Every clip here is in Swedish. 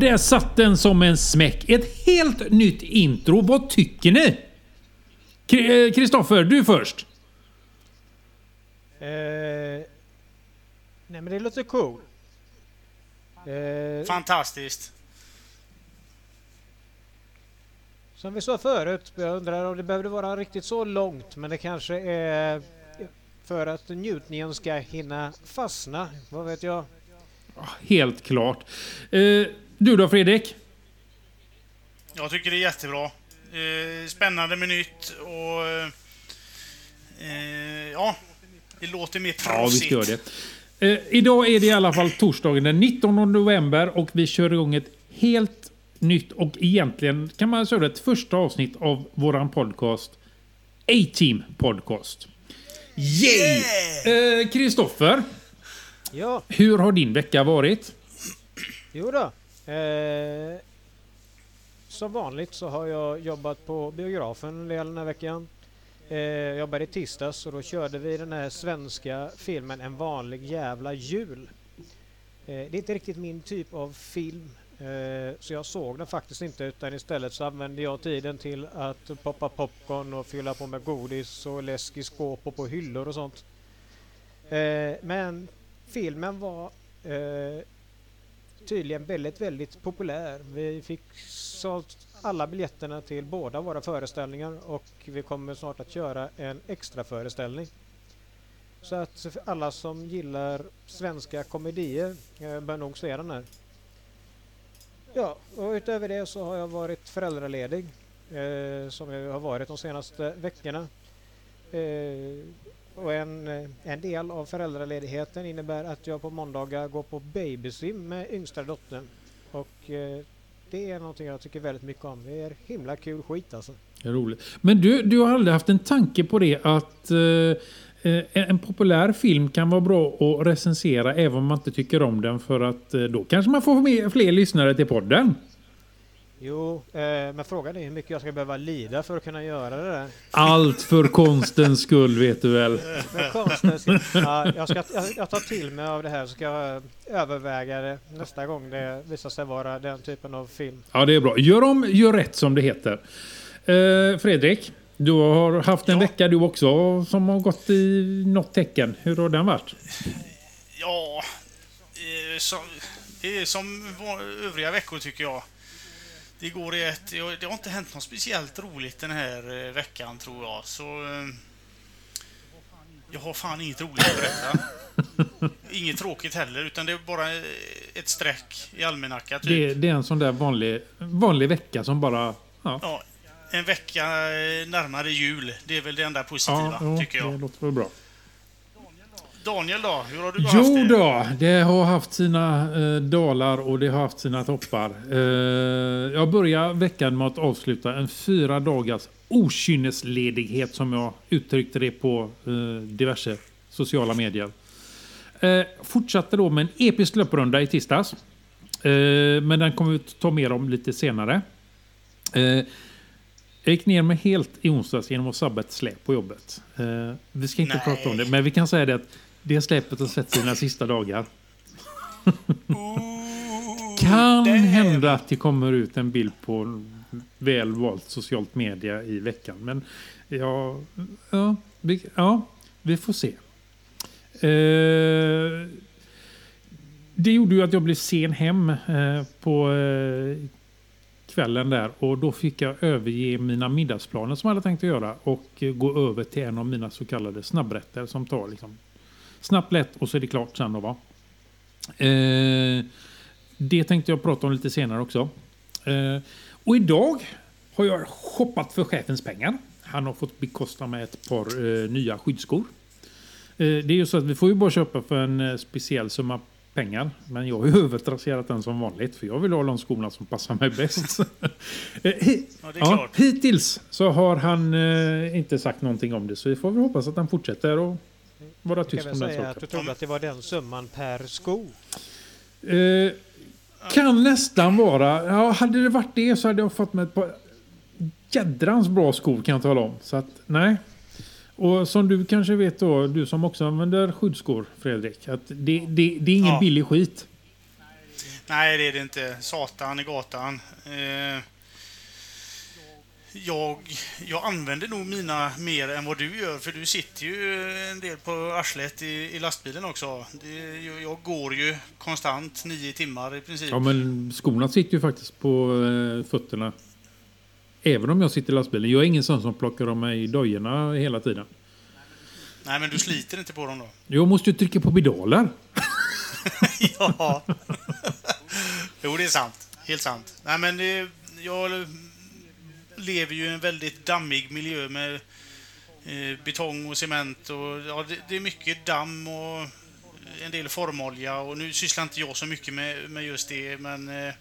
Där satt den som en smäck. Ett helt nytt intro. Vad tycker ni? eh, Kristoffer, du först. Eh, nej men det låter cool. Eh, Fantastiskt. Som vi sa förut, jag undrar om det behövde vara riktigt så långt men det kanske är för att njutningen ska hinna fastna. Vad vet jag? Helt klart. Eh, du då Fredrik? Jag tycker det är jättebra. Eh, spännande med nytt och... Eh, ja, det låter mer proffsigt. Ja, visst gör det. Eh, idag är det i alla fall torsdagen den 19 november och vi kör igång ett helt nytt och egentligen kan man säga ett första avsnitt av våran podcast A-Team Podcast. Yay! Kristoffer. Eh, ja. Hur har din vecka varit? Jo då. Eh, som vanligt så har jag jobbat på biografen en del den här veckan. Eh, jag jobbade i tisdags och då körde vi den här svenska filmen En vanlig jävla jul. Eh, det är inte riktigt min typ av film eh, så jag såg den faktiskt inte utan istället så använde jag tiden till att poppa popcorn och fylla på med godis och läsk i skåp och på hyllor och sånt. Eh, men filmen var eh, tydligen väldigt, väldigt populär. Vi fick sålt alla biljetterna till båda våra föreställningar och vi kommer snart att köra en extra föreställning. Så att alla som gillar svenska komedier eh, bör nog se den här. Ja, och utöver det så har jag varit föräldraledig eh, som jag har varit de senaste veckorna. Eh, och en, eh, en del av föräldraledigheten innebär att jag på måndagar går på babysim med yngsta dottern. Och eh, det är någonting jag tycker väldigt mycket om. Det är himla kul skit alltså. Det är roligt. Men du, du har aldrig haft en tanke på det att eh, eh, en populär film kan vara bra att recensera även om man inte tycker om den för att eh, då kanske man får fler lyssnare till podden. Jo, eh, men frågan är hur mycket jag ska behöva lida för att kunna göra det där. Allt för konstens skull vet du väl. För konstens skull. Ja, jag, ska, jag, jag tar till mig av det här så ska jag överväga det nästa gång det visar sig vara den typen av film. Ja, det är bra. Gör om, gör rätt som det heter. Eh, Fredrik, du har haft en ja. vecka du också som har gått i något tecken. Hur har den varit? Ja, eh, som, som övriga veckor tycker jag. Det går i ett... Det har inte hänt något speciellt roligt den här eh, veckan tror jag, så... Eh, jag har fan inget roligt att berätta. Inget tråkigt heller, utan det är bara eh, ett streck i almanackan. Typ. Det, det, är en sån där vanlig, vanlig vecka som bara... Ja. ja. en vecka närmare jul. Det är väl det enda positiva, ja, tycker jag. Det låter väl bra. Daniel då? Hur har du haft jo det? då, det har haft sina eh, dalar och det har haft sina toppar. Eh, jag börjar veckan med att avsluta en fyra dagars okynnesledighet som jag uttryckte det på eh, diverse sociala medier. Eh, fortsatte då med en episk löprunda i tisdags. Eh, men den kommer vi ta mer om lite senare. Eh, jag gick ner mig helt i onsdags genom att sabba ett släp på jobbet. Eh, vi ska inte Nej. prata om det, men vi kan säga det att det släpet har sett sina sista dagar. kan hända att det kommer ut en bild på väl valt socialt media i veckan. Men ja, ja, vi, ja, vi får se. Eh, det gjorde ju att jag blev sen hem eh, på eh, kvällen där och då fick jag överge mina middagsplaner som jag hade tänkt att göra och gå över till en av mina så kallade snabbrätter som tar liksom Snabbt, lätt och så är det klart sen då va. Eh, det tänkte jag prata om lite senare också. Eh, och idag har jag shoppat för chefens pengar. Han har fått bekosta med ett par eh, nya skyddsskor. Eh, det är ju så att vi får ju bara köpa för en eh, speciell summa pengar. Men jag har ju övertrasserat den som vanligt för jag vill ha de skorna som passar mig bäst. Eh, ja, ja, hittills så har han eh, inte sagt någonting om det så vi får väl hoppas att han fortsätter och vara tyst om den saken. att du trodde att det var den summan per sko? Eh, kan nästan vara. Ja, hade det varit det så hade jag fått med ett par jädrans bra skor kan jag tala om. Så att, nej. Och som du kanske vet då, du som också använder skyddsskor Fredrik, att det, det, det är ingen ja. billig skit. Nej, det är det inte. Satan i gatan. Eh, jag, jag använder nog mina mer än vad du gör, för du sitter ju en del på arslet i, i lastbilen också. Det, jag, går ju konstant nio timmar i princip. Ja, men skorna sitter ju faktiskt på eh, fötterna. Även om jag sitter i lastbilen. Jag är ingen sån som plockar av mig dojorna hela tiden. Nej, men du sliter inte på dem då? Jag måste ju trycka på pedaler. ja. jo, det är sant. Helt sant. Nej, men det, jag lever ju i en väldigt dammig miljö med eh, betong och cement och ja, det, det, är mycket damm och en del formolja och nu sysslar inte jag så mycket med, med just det, men eh,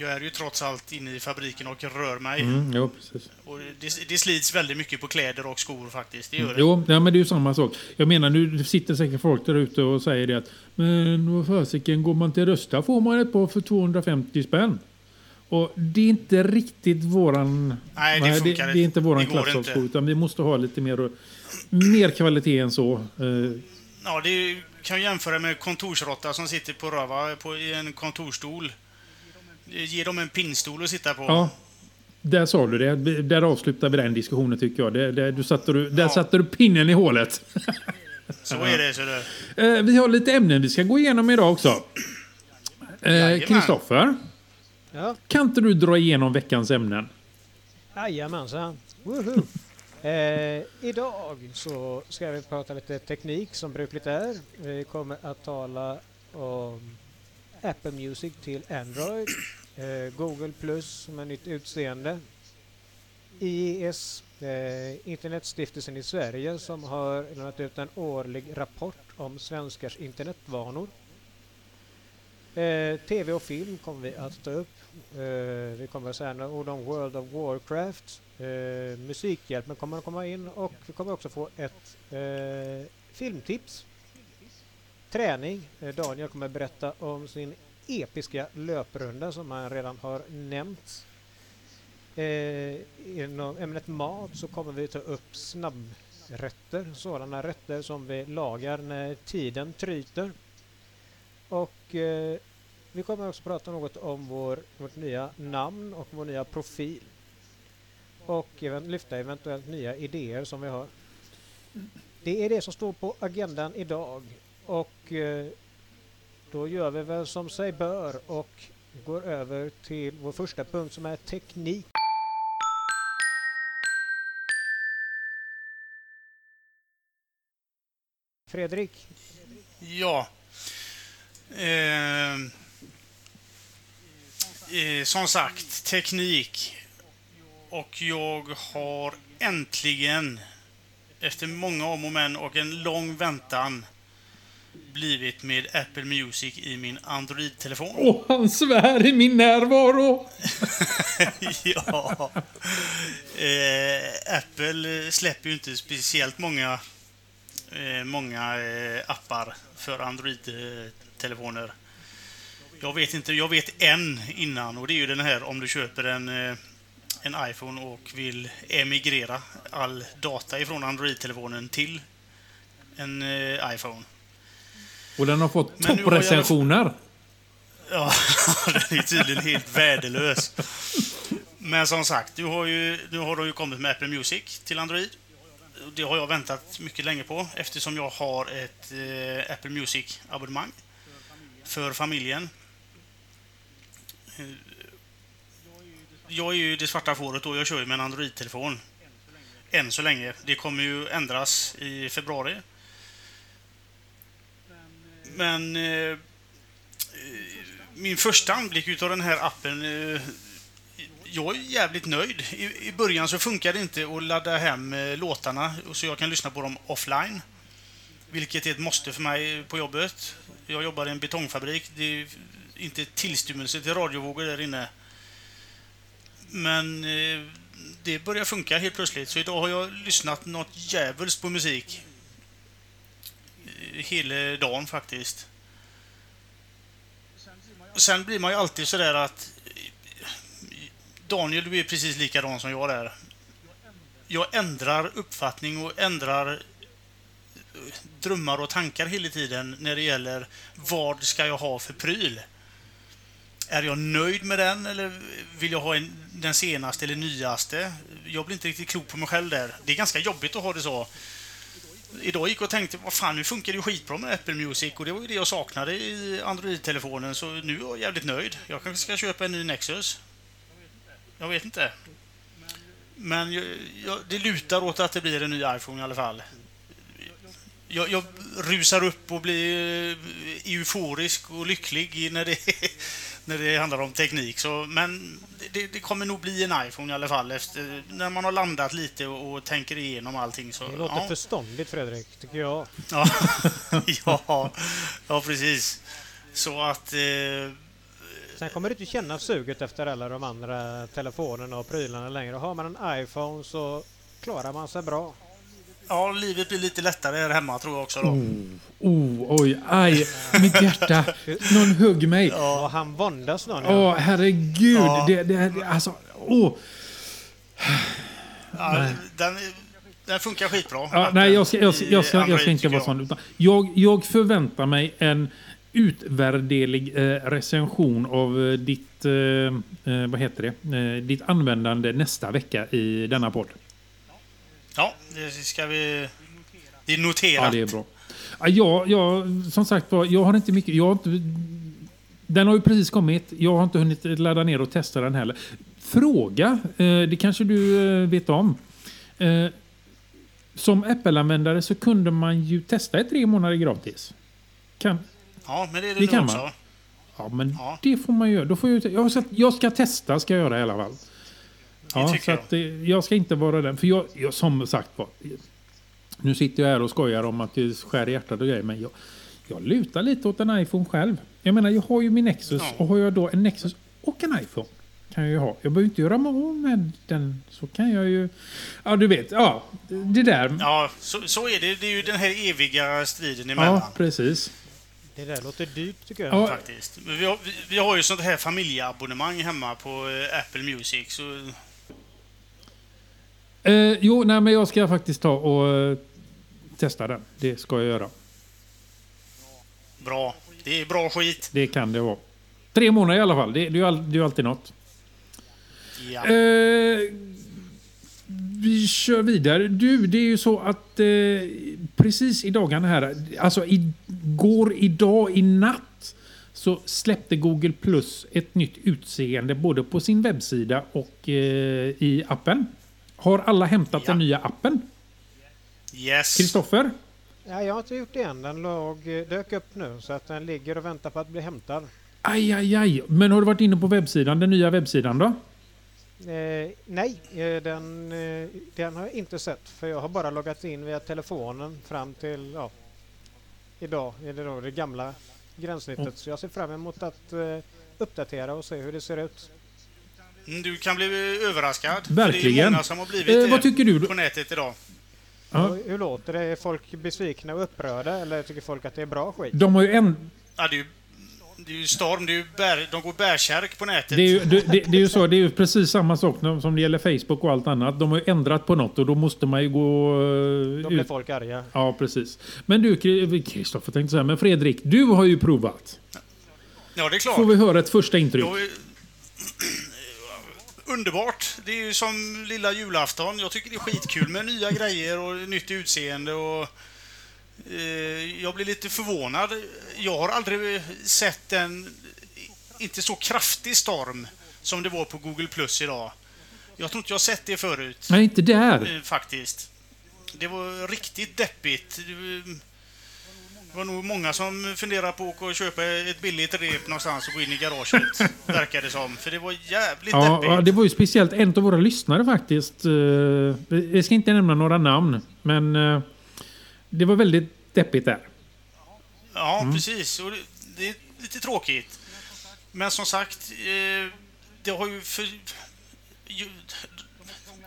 jag är ju trots allt inne i fabriken och rör mig. Mm, ja, precis. Och det, det, slits väldigt mycket på kläder och skor faktiskt. Det gör det. Jo, ja, men det är ju samma sak. Jag menar, nu sitter säkert folk där ute och säger det att men vad fasiken, går man till rösta får man ett par för 250 spänn. Och det är inte riktigt våran... Nej, det, funkar det, det är inte våran klassalsko, utan vi måste ha lite mer, mer kvalitet än så. Eh, ja, det kan ju jämföra med kontorsrotta som sitter på röva på, i en kontorstol. Ge dem en pinnstol att sitta på. Ja, där sa du det. Där avslutar vi den diskussionen tycker jag. Där, där, du satte du, där ja. satte du pinnen i hålet. Så är det. Så det. Eh, vi har lite ämnen vi ska gå igenom idag också. Kristoffer. Ja. Kan inte du dra igenom veckans ämnen? Jajamensan. Woohoo. Eh, idag så ska vi prata lite teknik som brukligt är. Vi kommer att tala om Apple Music till Android, eh, Google Plus som är nytt utseende, IES, eh, Internetstiftelsen i Sverige som har lämnat ut en årlig rapport om svenskars internetvanor. Eh, TV och film kommer vi att ta upp. Uh, vi kommer att säga några ord om World of Warcraft. Eh, uh, musikhjälpen kommer att komma in och vi kommer också få ett uh, filmtips. Träning. Daniel kommer att berätta om sin episka löprunda som han redan har nämnt. Inom ämnet mat så kommer vi ta upp snabbrätter, sådana rätter som vi lagar när tiden tryter. Och vi kommer också prata något om vår, vårt nya namn och vår nya profil. Och event lyfta eventuellt nya idéer som vi har. Det är det som står på agendan idag. Och eh, då gör vi väl som sig bör och går över till vår första punkt som är teknik. Fredrik? Ja. Eh, eh, som sagt, teknik. Och jag har äntligen, efter många om och men och en lång väntan, blivit med Apple Music i min Android-telefon. Och han svär i min närvaro! ja. Eh, Apple släpper ju inte speciellt många, eh, många eh, appar för Android-telefoner. Jag vet inte, jag vet en innan och det är ju den här om du köper en, eh, en iPhone och vill emigrera all data ifrån Android-telefonen till en eh, iPhone. Och den har fått topprecensioner. Ja, den är tydligen helt värdelös. Men som sagt, nu har, ju, nu har de ju kommit med Apple Music till Android. Det har jag väntat mycket länge på eftersom jag har ett eh, Apple Music-abonnemang för familjen. Jag är ju det svarta fåret och jag kör ju med en Android-telefon. Än så länge. Det kommer ju ändras i februari. Men eh, min första anblick utav den här appen eh, jag är jävligt nöjd. I, I, början så funkar det inte att ladda hem eh, låtarna så jag kan lyssna på dem offline. Vilket är ett måste för mig på jobbet. Jag jobbar i en betongfabrik. Det är inte tillstymmelse till radiovågor där inne. Men eh, det börjar funka helt plötsligt. Så idag har jag lyssnat något djävulskt på musik eh, hela dagen faktiskt. Sen blir man ju alltid sådär att eh, Daniel, du är precis likadan som jag där. Jag ändrar uppfattning och ändrar eh, drömmar och tankar hela tiden när det gäller vad ska jag ha för pryl är jag nöjd med den eller vill jag ha en, den senaste eller nyaste? Jag blir inte riktigt klok på mig själv där. Det är ganska jobbigt att ha det så. Idag gick jag och tänkte, vad fan, nu funkar det ju skitbra med Apple Music och det var ju det jag saknade i Android-telefonen, så nu är jag jävligt nöjd. Jag kanske ska köpa en ny Nexus. Jag vet inte. Men jag, jag, det lutar åt att det blir en ny iPhone i alla fall. Jag, jag rusar upp och blir eh, euforisk och lycklig när det, när det handlar om teknik. Så, men det, det kommer nog bli en iPhone i alla fall efter, när man har landat lite och, och tänker igenom allting. Så, Det låter ja. förståndigt Fredrik, tycker jag. Ja, ja, ja, precis. Så att... Eh, Sen kommer du inte känna suget efter alla de andra telefonerna och prylarna längre. Har man en iPhone så klarar man sig bra. Ja, livet blir lite lättare här hemma tror jag också då. Oh, oj, aj, mitt hjärta. Någon hugg mig. Och han våndas någon. Åh, herregud. Ja. Det, det, alltså, åh. Ja, den, den funkar skitbra. Ja, nej, jag ska, jag, ska- jag, ska, jag ska inte vara sån. Utan jag, jag förväntar mig en utvärderlig eh, recension av eh, ditt, eh, eh, vad heter det? Eh, ditt användande nästa vecka i denna podd. Ja, det ska vi... Det är noterat. Ja, det är bra. Ja, jag, som sagt var, jag har inte mycket... Jag har inte, den har ju precis kommit. Jag har inte hunnit ladda ner och testa den heller. Fråga, eh, det kanske du eh, vet om. Eh, som Apple-användare så kunde man ju testa i tre månader gratis. Kan, Ja, men det är det, Det kan också. man. ja, men Ja. det får man göra. Då får jag, jag, ska, jag ska testa, ska jag göra i alla fall. Ja, tycker så jag. att, eh, jag ska inte vara den. För jag, jag som sagt var, nu sitter jag här och skojar om att det skär i hjärtat och grejer, men jag, jag lutar lite åt en iPhone själv. Jag menar, jag har ju min Nexus Ja. och har jag då en Nexus och en iPhone kan jag ju ha. Jag behöver inte göra mig av med den. Så kan jag ju... Ja, du vet. Ja, det där. Ja, Ja, så, så är det. Det är ju den här eviga striden emellan. precis. Det där låter dyrt tycker jag. Ja. Faktiskt. Vi har, vi, vi har ju sånt här familjeabonnemang hemma på eh, Apple Music. Så Eh, jo, nej, men jag ska faktiskt ta och eh, testa den. Det ska jag göra. bra. Det är bra skit. Det kan det vara. Tre månader i alla fall. Det, det, är, ju all, det är ju alltid något. Ja. Eh, vi kör vidare. Du, det är ju så att eh, precis i dagarna här, alltså igår, idag, i natt, så släppte Google Plus ett nytt utseende både på sin webbsida och eh, i appen. Har alla hämtat Ja. den nya appen? Yes. Kristoffer? Ja, jag har inte gjort det än. Den låg, eh, dök upp nu så att den ligger och väntar på att bli hämtad. Aj, aj, aj. Men har du varit inne på webbsidan, den nya webbsidan då? Eh, nej, eh, den, eh, den har jag inte sett för jag har bara loggat in via telefonen fram till ja, idag, är det då det gamla gränssnittet. Mm. Så jag ser fram emot att eh, uppdatera och se hur det ser ut. Mm, Du kan bli överraskad. Verkligen. det är många som har blivit Eh, vad tycker du? på nätet idag. Ja. Hur låter det? Är folk besvikna och upprörda eller tycker folk att det är bra skit? De har ju en, Ja, det, är ju, det är ju storm. Det är ju bär, de går bärsärk på nätet. Det är, ju, det, det, det är ju så, det är ju precis samma sak som det gäller Facebook och allt annat. De har ju ändrat på något och då måste man ju gå eh, Då blir ut. folk arga. Ja, precis. Men du, Kri- Kristoffer tänkte säga, men Fredrik, du har ju provat. Ja, det är klart. Får vi höra ett första intryck? Jag är- Underbart. Det är ju som lilla julafton. Jag tycker det är skitkul med nya grejer och nytt utseende. Och, eh, jag blir lite förvånad. Jag har aldrig sett en inte så kraftig storm som det var på Google Plus idag. Jag tror inte jag sett det förut. Nej, inte där. Eh, faktiskt. Det var riktigt deppigt. Det det var nog många som funderar på att köpa ett billigt rep någonstans och gå in i garaget. verkar det som. För det var jävligt Ja, deppigt. ja, det var ju speciellt en av våra lyssnare faktiskt. eh, Vi ska inte nämna några namn, men eh, det var väldigt deppigt där. Ja, Mm. precis. Och det, är lite tråkigt. Men som sagt, eh, det har ju för...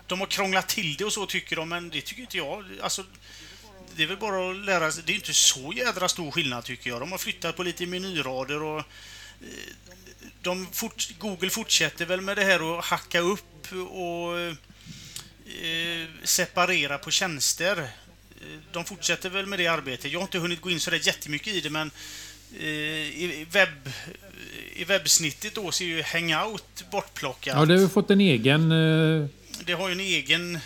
De har krånglat till det och så tycker de, men det tycker inte jag. Alltså, det är väl bara att lära sig. Det är inte så jädra stor skillnad tycker jag. De har flyttat på lite menyrader och... eh, De fort, Google fortsätter väl med det här att hacka upp och eh, separera på tjänster. Eh, De fortsätter väl med det arbetet. Jag har inte hunnit gå in så där jättemycket i det, men eh, i webb, i webbsnittet då så är ju Hangout bortplockat. Ja, det har ju fått en egen... eh, Det har ju en egen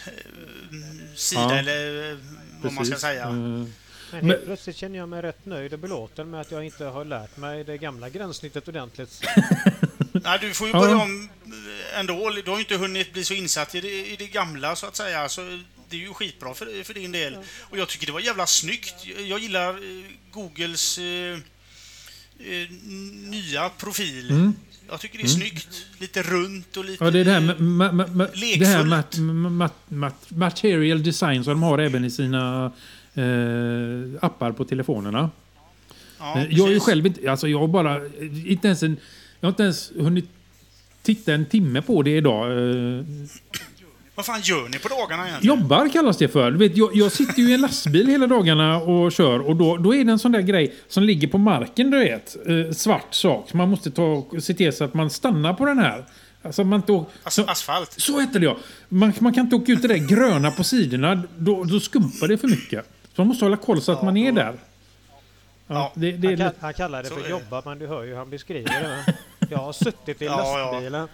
sida Ja, eller vad man ska precis. säga. Eh, Men Men- helt plötsligt känner jag mig rätt nöjd och belåten med att jag inte har lärt mig det gamla gränssnittet ordentligt. Nej, du får ju Ja. börja om eh, ändå. Du har ju inte hunnit bli så insatt i det, i det gamla så att säga. Så det är ju skitbra för, för din del. Och jag tycker det var jävla snyggt. Jag gillar eh, Googles eh, eh, nya profil. Mm. Jag tycker det är snyggt. Lite runt och lite... Ja, det är det här med, ma, ma, ma, det här mat, mat, mat, material design som de har även i sina eh, appar på telefonerna. Ja, Eh, jag är ju själv inte, alltså jag har bara, inte ens en, jag har inte ens hunnit titta en timme på det idag. Eh, Vad fan gör ni på dagarna egentligen? Jobbar kallas det för. Du vet, jag, jag sitter ju i en lastbil hela dagarna och kör och då, då är det en sån där grej som ligger på marken, du vet. Eh, svart sak. Man måste ta och se till så att man stannar på den här. Alltså man inte åker, As så, asfalt? så heter det ja. Man, man kan inte åka ut det där gröna på sidorna. Då, då skumpar det för mycket. Så man måste hålla koll så att Ja, man är då- där. Ja, Ja. det, det Han, kall, han kallar det Så för jobba, men du hör ju hur han beskriver det. Jag har suttit i Ja, ja.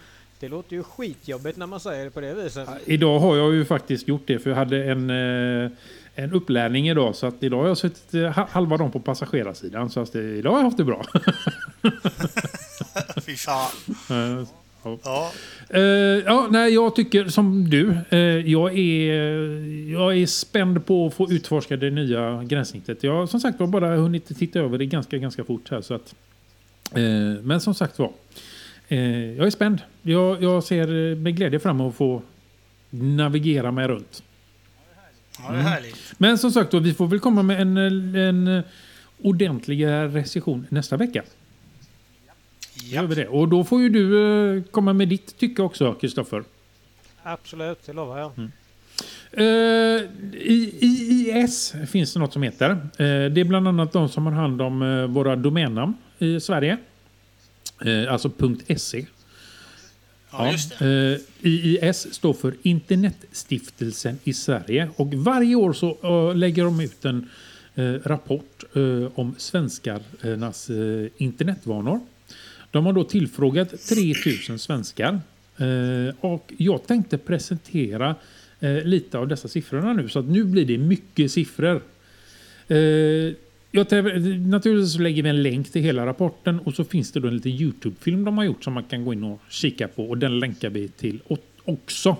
Det låter ju skitjobbigt när man säger det på det viset. idag har jag ju faktiskt gjort det för jag hade en, eh, en upplärning idag. Så att idag har jag suttit eh, ha- halva dagen på passagerarsidan. Så att det, idag har jag haft det bra. Fy fan. Eh, ja. Ja. Eh, ja, nej, jag tycker som du. eh, jag, är, jag är spänd på att få utforska det nya gränssnittet. Jag har som sagt var bara hunnit titta över det ganska, ganska fort här. Så att, eh, men som sagt var, eh, jag är spänd. Jag, jag ser eh, med glädje fram emot att få navigera mig runt. ja, det är härligt. Men som sagt, då, vi får väl komma med en, en ordentligare recension nästa vecka. Ja. Över det. Och då får ju du eh, komma med ditt tycke också, Kristoffer. Absolut, det lovar jag. Eh, I IIS finns det något som heter. Eh, det är bland annat de som har hand om eh, våra domännamn i Sverige. Eh, alltså .se. Ja, just det. Eh, IIS står för Internetstiftelsen i Sverige. Och varje år så eh, lägger de ut en eh, rapport eh, om svenskarnas eh, internetvanor. De har då tillfrågat 3000 svenskar. Och jag tänkte presentera lite av dessa siffrorna nu. Så att nu blir det mycket siffror. Eh, jag naturligtvis så lägger vi en länk till hela rapporten och så finns det då en liten Youtube-film de har gjort som man kan gå in och kika på och den länkar vi till också.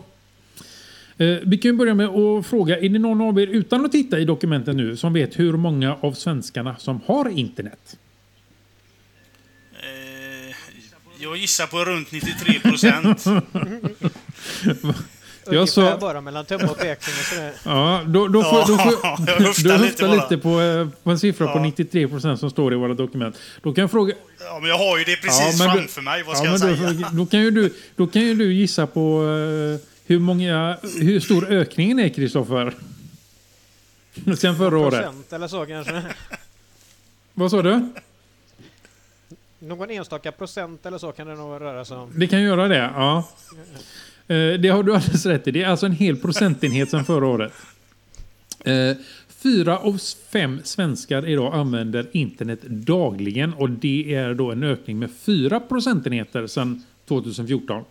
Eh, vi kan börja med att fråga, är det någon av er utan att titta i dokumenten nu som vet hur många av svenskarna som har internet? Eh, jag gissar på runt 93 procent. Ungefär sa- bara mellan tumme och pekfinger. sådär. Ja, då, då får, då får, Ja, jag höftar du lite lite på, eh, på en siffra på Ja. 93 procent som står i våra dokument. Då kan jag fråga, Ja, men jag har ju det precis men du- framför mig. Vad ska Ja, jag men säga? då, då, kan ju du, då kan ju du gissa på eh, hur, många, hur stor ökningen är, Kristoffer. Sen förra året. Procent eller så kanske. Vad sa du? Någon enstaka procent eller så kan det nog röra sig om. Det kan göra det, ja. Eh, det har du alldeles rätt i. Det är alltså en hel procentenhet sedan förra året. Eh, fyra av fem svenskar idag använder internet dagligen och det är då en ökning med fyra procentenheter sedan 2014.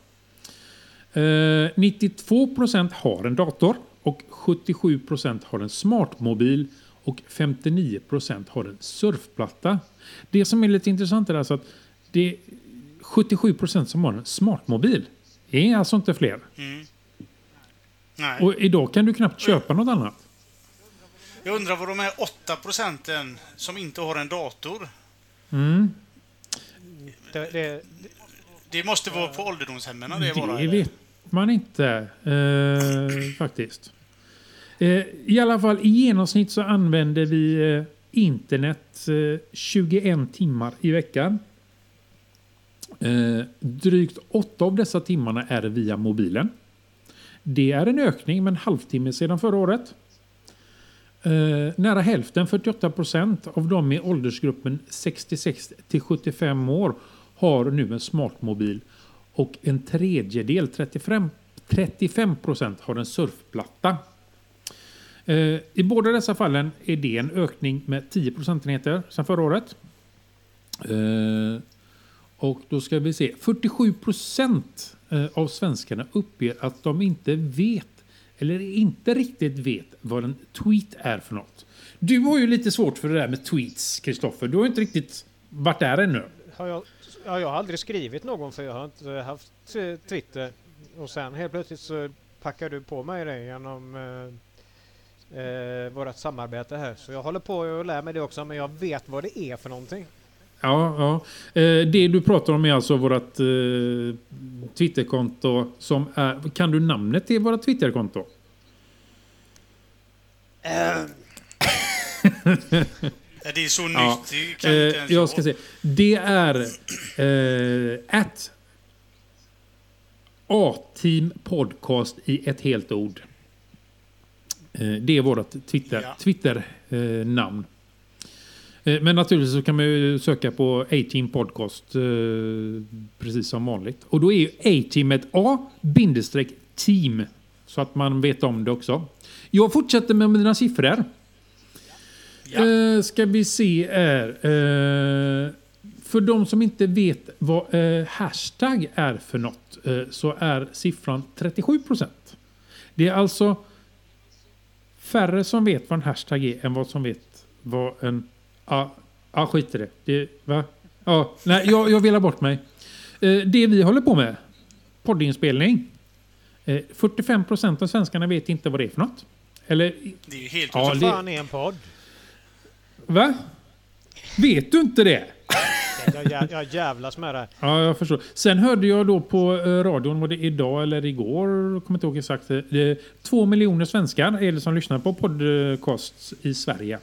92 eh, procent har en dator och 77 procent har en smartmobil och 59 procent har en surfplatta. Det som är lite intressant är alltså att det är 77 procent som har en smartmobil. Är alltså inte fler. Mm. Nej. Och idag kan du knappt köpa något annat. Jag undrar vad de här 8 procenten som inte har en dator. Mm. Det, det, Det måste vara på ålderdomshemmen det. Det eller? vet man inte eh, faktiskt. Eh, I alla fall i genomsnitt så använder vi eh, internet eh, 21 timmar i veckan. Eh, drygt åtta av dessa timmarna är via mobilen. Det är en ökning med en halvtimme sedan förra året. Eh, nära hälften, 48 procent, av de i åldersgruppen 66 till 75 år har nu en smartmobil och en tredjedel, 35 35 procent, har en surfplatta. Eh, I båda dessa fallen är det en ökning med 10 procentenheter sedan förra året. Eh, och då ska vi se. 47 procent eh, av svenskarna uppger att de inte vet eller inte riktigt vet vad en tweet är för något. Du har ju lite svårt för det där med tweets, Kristoffer. Du har inte riktigt varit där ännu. Har jag, ja, jag har aldrig skrivit någon för jag har inte haft eh, Twitter. Och sen helt plötsligt så packar du på mig det genom eh, eh, vårt samarbete här. Så jag håller på att lära mig det också, men jag vet vad det är för någonting. Ja, ja. Eh, det du pratar om är alltså vårt eh, Twitterkonto som är... Kan du namnet till vårt Twitterkonto? Ja, det är så nytt. Ja. Det kan Eh, inte ens jag ska se. Det är eh, at A-team podcast i ett helt ord. Eh, det är vårt Twitter, Ja. Twitter eh, namn. Eh, men naturligtvis så kan man ju söka på A-team podcast eh, precis som vanligt. Och då är ju A-team ett A bindestreck team. Så att man vet om det också. Jag fortsätter med mina siffror. Ja. Eh, ska vi se här. Eh, för de som inte vet vad eh, hashtag är för något eh, så är siffran 37 procent. Det är alltså färre som vet vad en hashtag är än vad som vet vad en... Ja, ah, skit i det. det va? Ja, nej, jag, jag vill ha bort mig. Eh, det vi håller på med, poddinspelning. Eh, 45 procent av svenskarna vet inte vad det är för något. Eller, Det är ju helt Ja, det- fan är en podd? va? Vet du inte det? Jag, jag, jävlas med det. Ja, jag förstår. Sen hörde jag då på eh, radion, var det idag eller igår, jag kommer inte ihåg exakt. eh, två miljoner svenskar är det som lyssnar på podcasts i Sverige.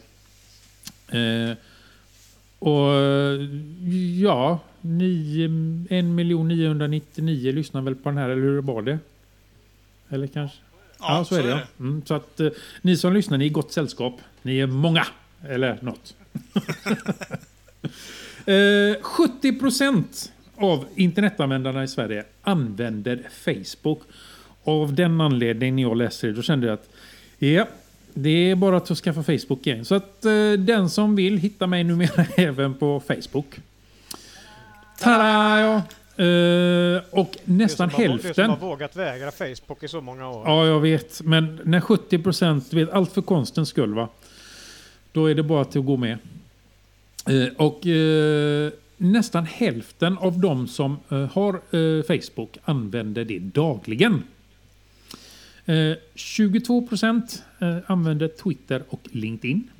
Eh, och ja, 9, 1 999 lyssnar väl på den här, eller hur var det? Eller kanske? Ja, så, är det. ja. Mm, så att eh, ni som lyssnar, ni är i gott sällskap. Ni är många. Eller något. eh, 70 procent av internetanvändarna i Sverige använder Facebook. Av den anledningen när jag läste det, då kände jag att ja, det är bara att skaffa Facebook igen. Så att eh, den som vill hittar mig numera även på Facebook. Tada! Ja. Eh, och nästan som har, Du hälften... som har vågat vägra Facebook i så många år. Ja, jag vet. Men när 70 procent, vet, allt för konstens skull va. Då är det bara till att gå med. Eh, och eh, nästan hälften av de som eh, har eh, Facebook använder det dagligen. Eh, 22 procent eh, använder Twitter och LinkedIn.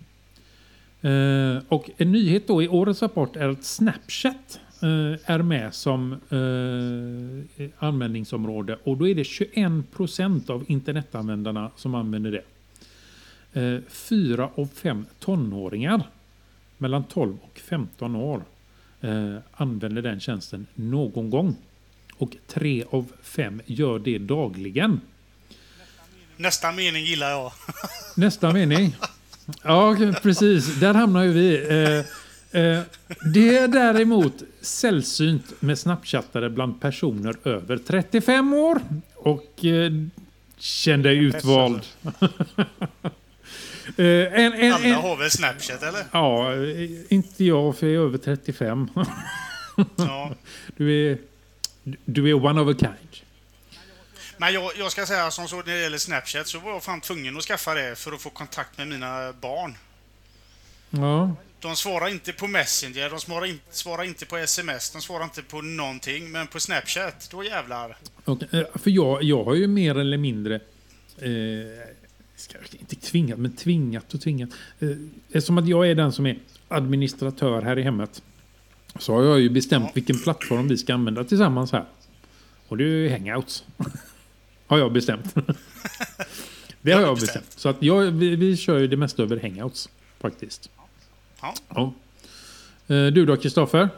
Eh, och en nyhet då i årets rapport är att Snapchat eh, är med som eh, användningsområde och då är det 21 procent av internetanvändarna som använder det. Eh, fyra av fem tonåringar mellan 12 och 15 år använder den tjänsten någon gång. Och tre av fem gör det dagligen. Nästa mening gillar jag. Nästa mening. Ja, precis. Där hamnar ju vi. Eh, eh, det är däremot sällsynt med snabbchattare bland personer över 35 år. Och eh, känn dig utvald. eh, en, en, Alla en, har väl Snapchat eller? ja, eh, inte jag för jag är över 35. Ja. Du är, du är one of a kind. Men jag, jag ska säga som så när det gäller Snapchat så var jag fan tvungen att skaffa det för att få kontakt med mina barn. Ja, De svarar inte på Messenger, de svarar inte, svarar inte på sms, de svarar inte på någonting. Men på Snapchat, då jävlar. Okej, eh, För jag, jag har ju mer eller mindre, eh, ska, inte tvingat, men tvingat och tvingat. Eh, eftersom att jag är den som är administratör här i hemmet. Så har jag ju bestämt Ja. vilken plattform vi ska använda tillsammans här. Och det är ju Hangouts. Har jag bestämt. det har jag bestämt. Så att jag, vi, vi kör ju det mesta över Hangouts. Faktiskt. Ja. Ja. Eh, Du då Kristoffer?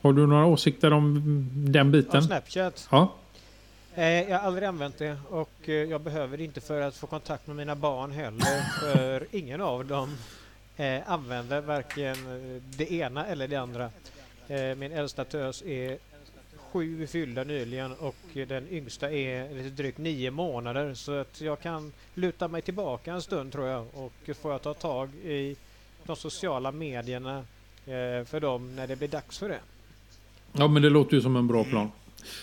Har du några åsikter om den biten? Snapchat. Ja. Eh, jag har aldrig använt det och eh, jag behöver det inte för att få kontakt med mina barn heller. För ingen av dem använder varken det ena eller det andra. Min äldsta tös är sju fyllda nyligen och den yngsta är lite drygt nio månader. Så att jag kan luta mig tillbaka en stund tror jag och får jag ta tag i de sociala medierna eh, för dem när det blir dags för det. Ja, men det låter ju som en bra plan.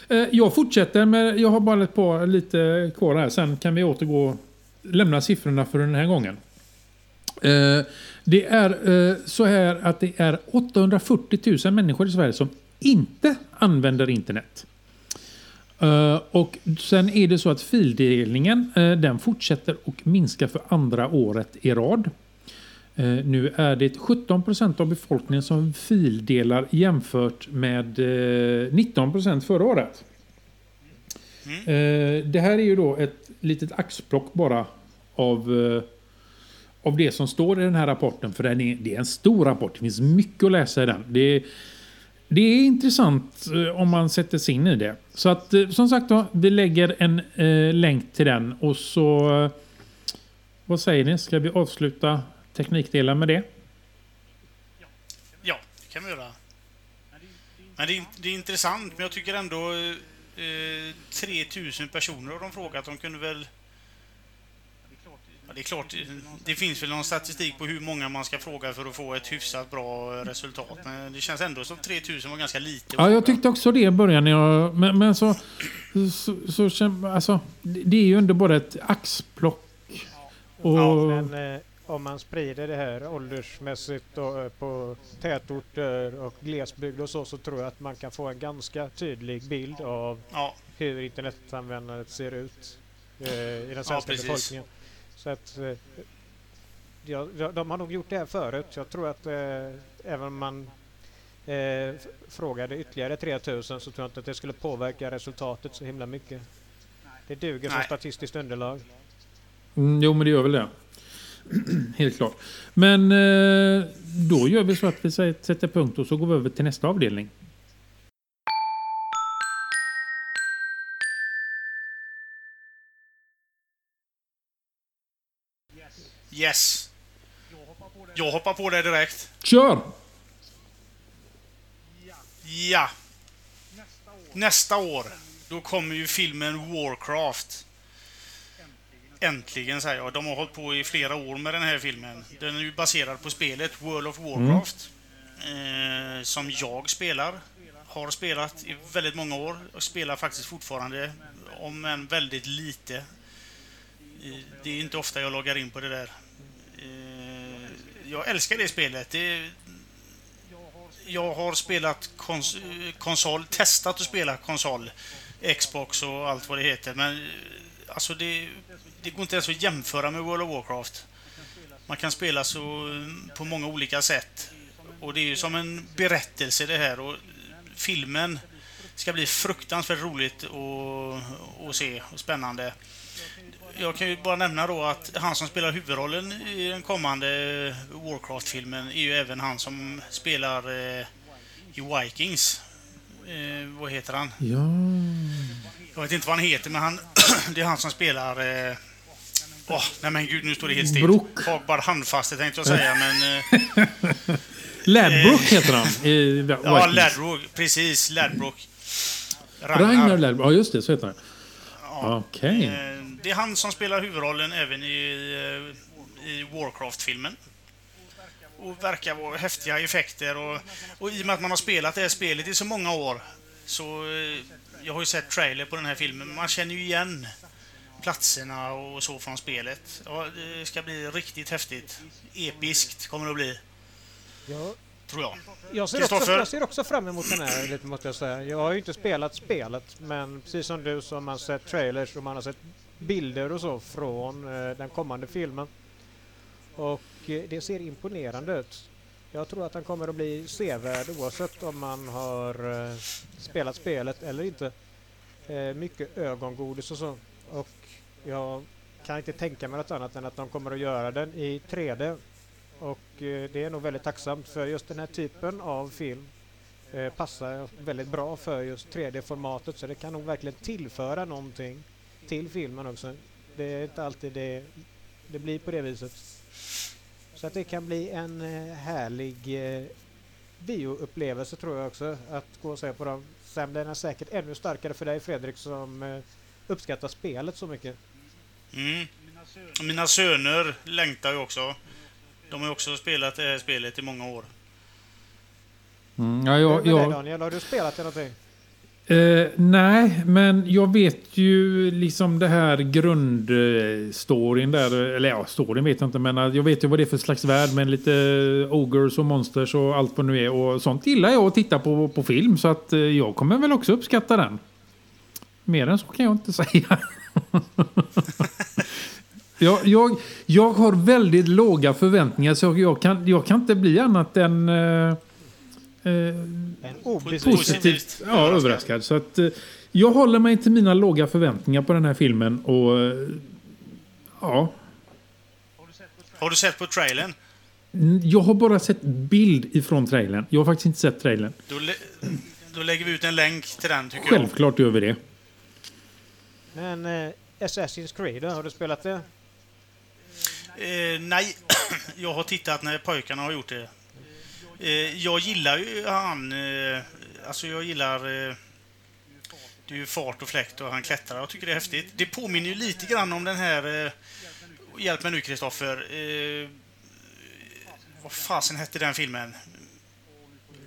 Eh, Jag fortsätter, men jag har bara ett par lite kvar här. Sen kan vi återgå lämna siffrorna för den här gången. Eh, Det är eh, så här att det är 840 000 människor i Sverige som inte använder internet. Eh, Och sen är det så att fildelningen eh, den fortsätter och minska för andra året i rad. Eh, Nu är det 17 procent av befolkningen som fildelar jämfört med eh, 19 procent förra året. Eh, Det här är ju då ett litet axplock bara av, av det som står i den här rapporten. För den är, det är en stor rapport. Det finns mycket att läsa i den. Det, det är intressant eh, om man sätter sig in i det. Så att eh, som sagt då, vi lägger en eh, länk till den och så... Eh, vad säger ni? Ska vi avsluta teknikdelen med det? Ja, det kan vi göra. Men det är, det är intressant, men jag tycker ändå eh, 3000 personer har de frågat. De kunde väl... Ja, det är klart, det finns väl någon statistik på hur många man ska fråga för att få ett hyfsat bra resultat. Men det känns ändå som 3000 var ganska lite. Ja, jag tyckte också det i början. När jag, men, men så... så, så alltså, det är ju ändå bara ett axplock. Och, Ja, men eh, om man sprider det här åldersmässigt och, eh, på tätorter och glesbygd och så, så tror jag att man kan få en ganska tydlig bild av Ja, hur internetanvändandet ser ut eh, i den svenska precis. befolkningen. Så att, eh, ja, de har nog gjort det här förut. Jag tror att eh, även om man eh, frågade ytterligare 3000 så tror jag inte att det skulle påverka resultatet så himla mycket. Det duger som Nej. statistiskt underlag. Mm, jo, men det gör väl det. Helt klart. Men eh, då gör vi så att vi sätter punkt och så går vi över till nästa avdelning. Yes. Jag hoppar på det direkt. Kör! Ja. Nästa år, då kommer ju filmen Warcraft. Äntligen säger jag. De har hållit på i flera år med den här filmen. Den är ju baserad på spelet World of Warcraft. Eh, som jag spelar. Har spelat i väldigt många år och spelar faktiskt fortfarande. Om än väldigt lite. Eh, det är inte ofta jag loggar in på det där. Jag älskar det spelet. Det, jag har spelat kons konsol, testat att spela konsol, Xbox och allt vad det heter, men eh, alltså det, det går inte ens att jämföra med World of Warcraft. Man kan spela så mm, på många olika sätt. Och det är ju som en berättelse det här och filmen ska bli fruktansvärt roligt att se och spännande. Jag kan ju bara nämna då att han som spelar huvudrollen i den kommande Warcraft-filmen är ju även han som spelar eh, i Vikings. Eh, vad heter han? Ja. Jag vet inte vad han heter, men han, det är han som spelar... Eh, Åh, nej men gud, nu står det helt still. Brook. Hagbar handfaste tänkte jag säga, men... Eh, Ladbrook heter han. I ja. Ladbrok. Precis, Ladbrok. Ragnar Ladbrok. Ja, just det. Så heter han. Ja. Okej. Eh, Det är han som spelar huvudrollen även i, eh, i Warcraft-filmen. Och verkar vara häftiga effekter och, och i och med att man har spelat det här spelet i så många år så eh, jag har ju sett trailer på den här filmen. Man känner ju igen platserna och så från spelet. Ja, det ska bli riktigt häftigt. Episkt kommer det att bli, Ja, tror jag. Jag ser, också, jag ser också fram emot den här lite måste jag säga. Jag har ju inte spelat spelet men precis som du så har man sett trailers och man har sett bilder och så från eh, den kommande filmen. Och eh, det ser imponerande ut. Jag tror att den kommer att bli sevärd oavsett om man har eh, spelat spelet eller inte. Mycket ögongodis och så. Och jag kan inte tänka mig något annat än att de kommer att göra den i 3D och eh, det är nog väldigt tacksamt för just den här typen av film eh, passar väldigt bra för just 3D-formatet så det kan nog verkligen tillföra någonting till filmen också. Det är inte alltid det, det blir på det viset. Så att det kan bli en eh, härlig bioupplevelse tror jag också att gå och se på dem. Sen blir den säkert ännu starkare för dig Fredrik som uppskattar spelet så mycket. Mm. Mina söner längtar ju också. De har också spelat det här spelet i många år. Mm, ja, jag, med dig jag, Daniel, har du spelat det någonting? Eh, nej, men jag vet ju liksom det här grundstoryn där. Eller ja, storyn vet jag inte, men eh, jag vet ju vad det är för slags värld med lite ogres och monsters och allt vad nu är. Och sånt gillar jag att titta på på film, så att eh, jag kommer väl också uppskatta den. Mer än så kan jag inte säga. jag, jag, jag har väldigt låga förväntningar, så jag kan, jag kan inte bli annat än... Eh, eh, positivt ja, överraskad. Så att, eh, jag håller mig till mina låga förväntningar på den här filmen. Och eh, ja, Har du sett på trailern? Jag har bara sett bild ifrån trailern. Jag har faktiskt inte sett trailern. Då, lä då lägger vi ut en länk till den tycker Självklart gör vi det. Men eh, Assassin's Creed, har du spelat det? Eh, nej, jag har tittat när pojkarna har gjort det. Eh, jag gillar ju han... Eh, alltså jag gillar... Eh, det är ju fart och fläkt och han klättrar. Jag tycker det är häftigt. Det påminner ju lite grann om den här... Eh, hjälp mig nu Kristoffer. Eh, vad fasen hette den filmen?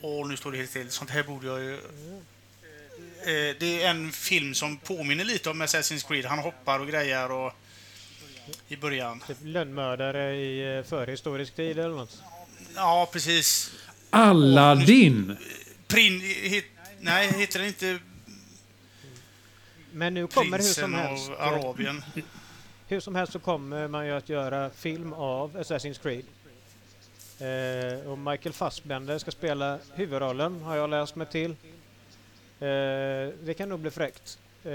Åh, nu står det helt still. Sånt här borde jag ju... Eh, det är en film som påminner lite om Assassin's Creed. Han hoppar och grejer och... I början. Typ lönnmördare i eh, förhistorisk tid eller något? Ja, precis. Aladdin! Prin... Hit, nej, heter den inte Men nu kommer hur som Prinsen helst... av Arabien? Hur som helst så kommer man ju att göra film av Assassin's Creed. Eh, och Michael Fassbender ska spela huvudrollen, har jag läst mig till. Eh, det kan nog bli fräckt. Eh,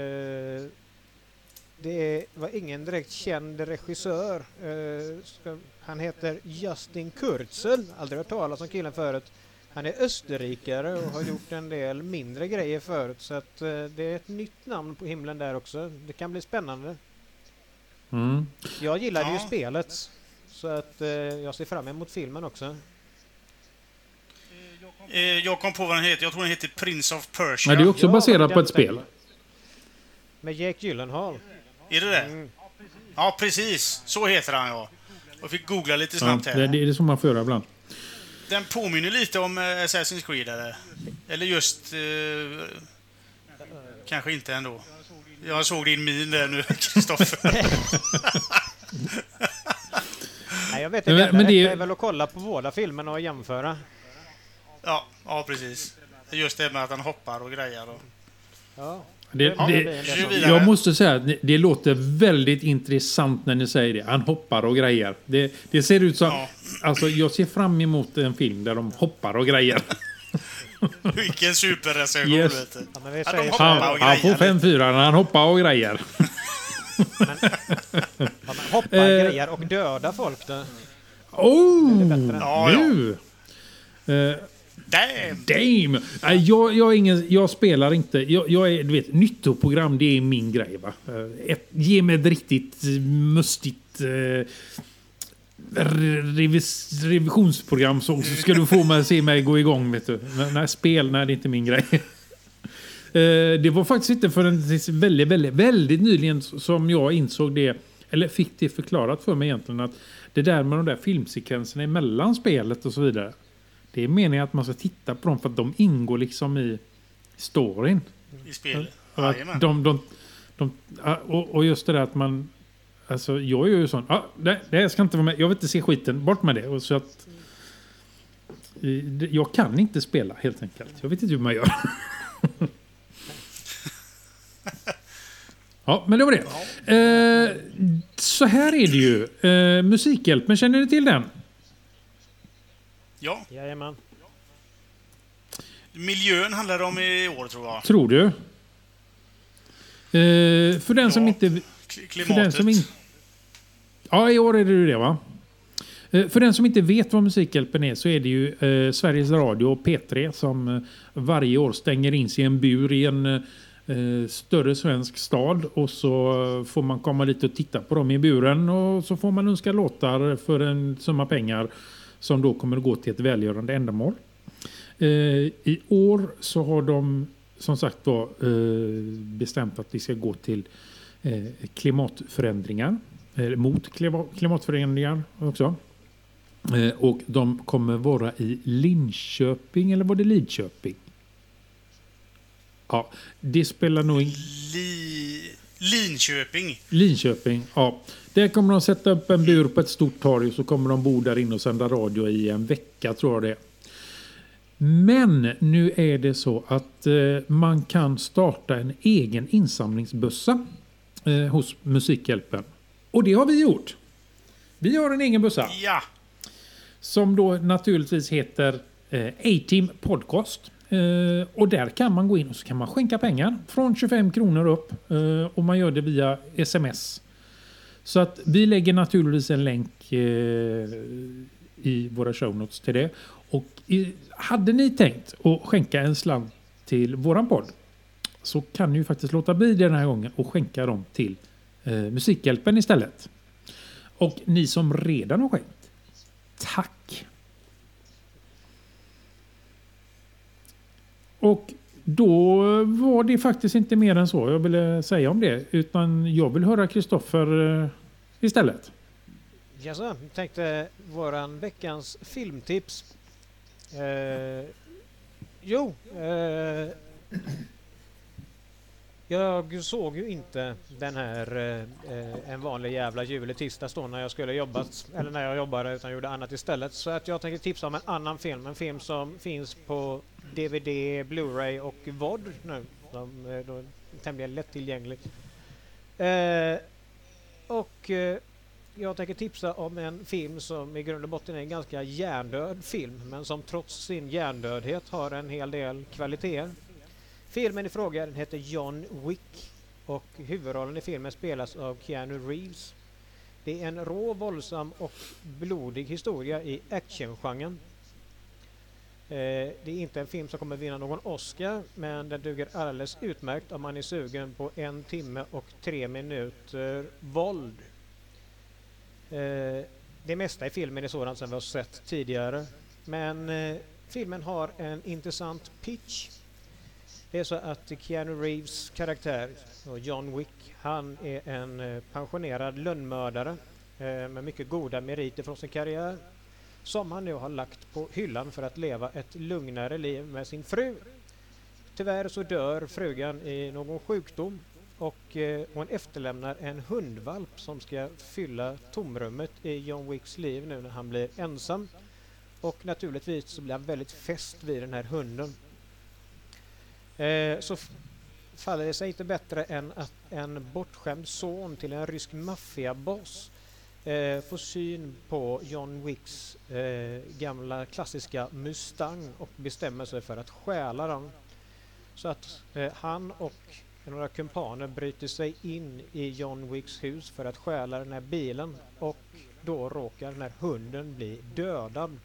det var ingen direkt känd regissör. Eh, han heter Justin Kurzel, aldrig hört talas om killen förut. Han är österrikare och har gjort en del mindre grejer förut så att eh, det är ett nytt namn på himlen där också. Det kan bli spännande. Mm. Jag gillade ju Ja. spelet. Så att eh, jag ser fram emot filmen också. Jag kom på vad den heter. Jag tror den heter Prince of Persia. Men det är också Ja, baserat på ett spel. Med Jake Gyllenhaal. Är det det? Mm. Ja, precis. Så heter han, ja. Jag fick googla lite Ja, snabbt det, här. det är det som man får göra ibland. Den påminner lite om eh, Assassin's Creed, eller? Eller just... Eh, kanske inte ändå. Jag såg din min där nu, Kristoffer. Nej, jag vet Men- inte. men Men det är- är väl att kolla på båda filmerna och jämföra. ja, ja, precis. Just det med att han hoppar och grejer. Och... Ja. Det, Ja, det, det jag måste säga att det- låter väldigt intressant när ni säger det. Han hoppar och grejer. Det, det ser ut som... Ja. Alltså, jag ser fram emot en film där de hoppar och grejer. Vilken superrecension, Yes. vet du. Ja, Ja, de hoppar Han, får grejer. 5-4 när han hoppar och grejer. ja, men hoppar, Eh. grejer och döda folk då. Oh! bättre. Ja, ja. nu! Eh, Damn! Damn! Nej, jag, jag, är ingen, jag spelar inte. Jag, jag är, du vet, nyttoprogram, det är min grej. Va? Eh, ett, ge mig ett riktigt eh, mustigt eh, revis, revisionsprogram så, så ska du få mig se mig gå igång. Vet du. Nej, spel, nej, det är inte min grej. Eh, det var faktiskt inte förrän väldigt, väldigt, väldigt nyligen som jag insåg det, eller fick det förklarat för mig egentligen, att det där med de där filmsekvenserna emellan spelet och så vidare. Det är meningen att man ska titta på dem för att de ingår liksom i storyn. I spelet. Jajamän. de, de, de, och, och just det där att man... Alltså jag är ju sån. Ah, det, det ska inte vara med. Jag vill inte se skiten. Bort med det. Och så att, jag kan inte spela helt enkelt. Jag vet inte hur man gör. Ja, men det var det. Eh, så här är det ju. Eh, Musikhjälpen, känner ni till den? Ja, Jajamän. miljön handlar det om i år, tror jag. Tror du? Eh, för den som Ja. inte... Kli- För den Klimatet. som in... Ja, i år är det ju det va? Eh, För den som inte vet vad Musikhjälpen är så är det ju eh, Sveriges Radio och P3 som eh, varje år stänger in sig i en bur i en eh, större svensk stad och så eh, får man komma dit och titta på dem i buren och så får man önska låtar för en summa pengar som då kommer att gå till ett välgörande ändamål. Eh, I år så har de som sagt var eh, bestämt att det ska gå till eh, klimatförändringar. Eh, mot klimatförändringar också. Eh, och de kommer vara i Linköping, eller var det Lidköping? Ja, det spelar nog ingen... Li... Linköping. Linköping, ja. Där kommer de sätta upp en bur på ett stort torg så kommer de bo där inne och sända radio i en vecka tror jag det är. Men nu är det så att eh, man kan starta en egen insamlingsbössa eh, hos Musikhjälpen. Och det har vi gjort. Vi har en egen bössa. Ja. Som då naturligtvis heter eh, A-Team Podcast. Eh, och där kan man gå in och så kan man skänka pengar från 25 kronor upp. Eh, och man gör det via sms. Så att vi lägger naturligtvis en länk eh, i våra show notes till det. Och i, hade ni tänkt att skänka en slant till våran podd så kan ni ju faktiskt låta bli det den här gången och skänka dem till eh, Musikhjälpen istället. Och ni som redan har skänkt, tack! Och då var det faktiskt inte mer än så jag ville säga om det. Utan jag vill höra Kristoffer eh, istället. Jaså, jag tänkte våran veckans filmtips. Eh, jo, eh, jag såg ju inte den här eh, En vanlig jävla jul tisdag då när jag skulle jobbat, eller när jag jobbade utan gjorde annat istället. Så att jag tänker tipsa om en annan film, en film som finns på DVD, Blu-ray och VOD nu. Som är då tämligen lättillgänglig. Eh, och eh, jag tänker tipsa om en film som i grund och botten är en ganska hjärndöd film men som trots sin hjärndödhet har en hel del kvaliteter. Filmen i fråga heter John Wick och huvudrollen i filmen spelas av Keanu Reeves. Det är en rå, våldsam och blodig historia i actiongenren. Eh, det är inte en film som kommer vinna någon Oscar men den duger alldeles utmärkt om man är sugen på en timme och tre minuter våld. Eh, det mesta i filmen är sådant som vi har sett tidigare men eh, filmen har en intressant pitch. Det är så att Keanu Reeves karaktär, John Wick, han är en eh, pensionerad lönnmördare eh, med mycket goda meriter från sin karriär som han nu har lagt på hyllan för att leva ett lugnare liv med sin fru. Tyvärr så dör frugan i någon sjukdom och eh, hon efterlämnar en hundvalp som ska fylla tomrummet i John Wicks liv nu när han blir ensam. Och naturligtvis så blir han väldigt fäst vid den här hunden. Eh, så faller det sig inte bättre än att en bortskämd son till en rysk maffiaboss eh, får syn på John Wicks eh, gamla klassiska Mustang och bestämmer sig för att stjäla den. Så att eh, han och några kumpaner bryter sig in i John Wicks hus för att stjäla den här bilen och då råkar den här hunden bli dödad.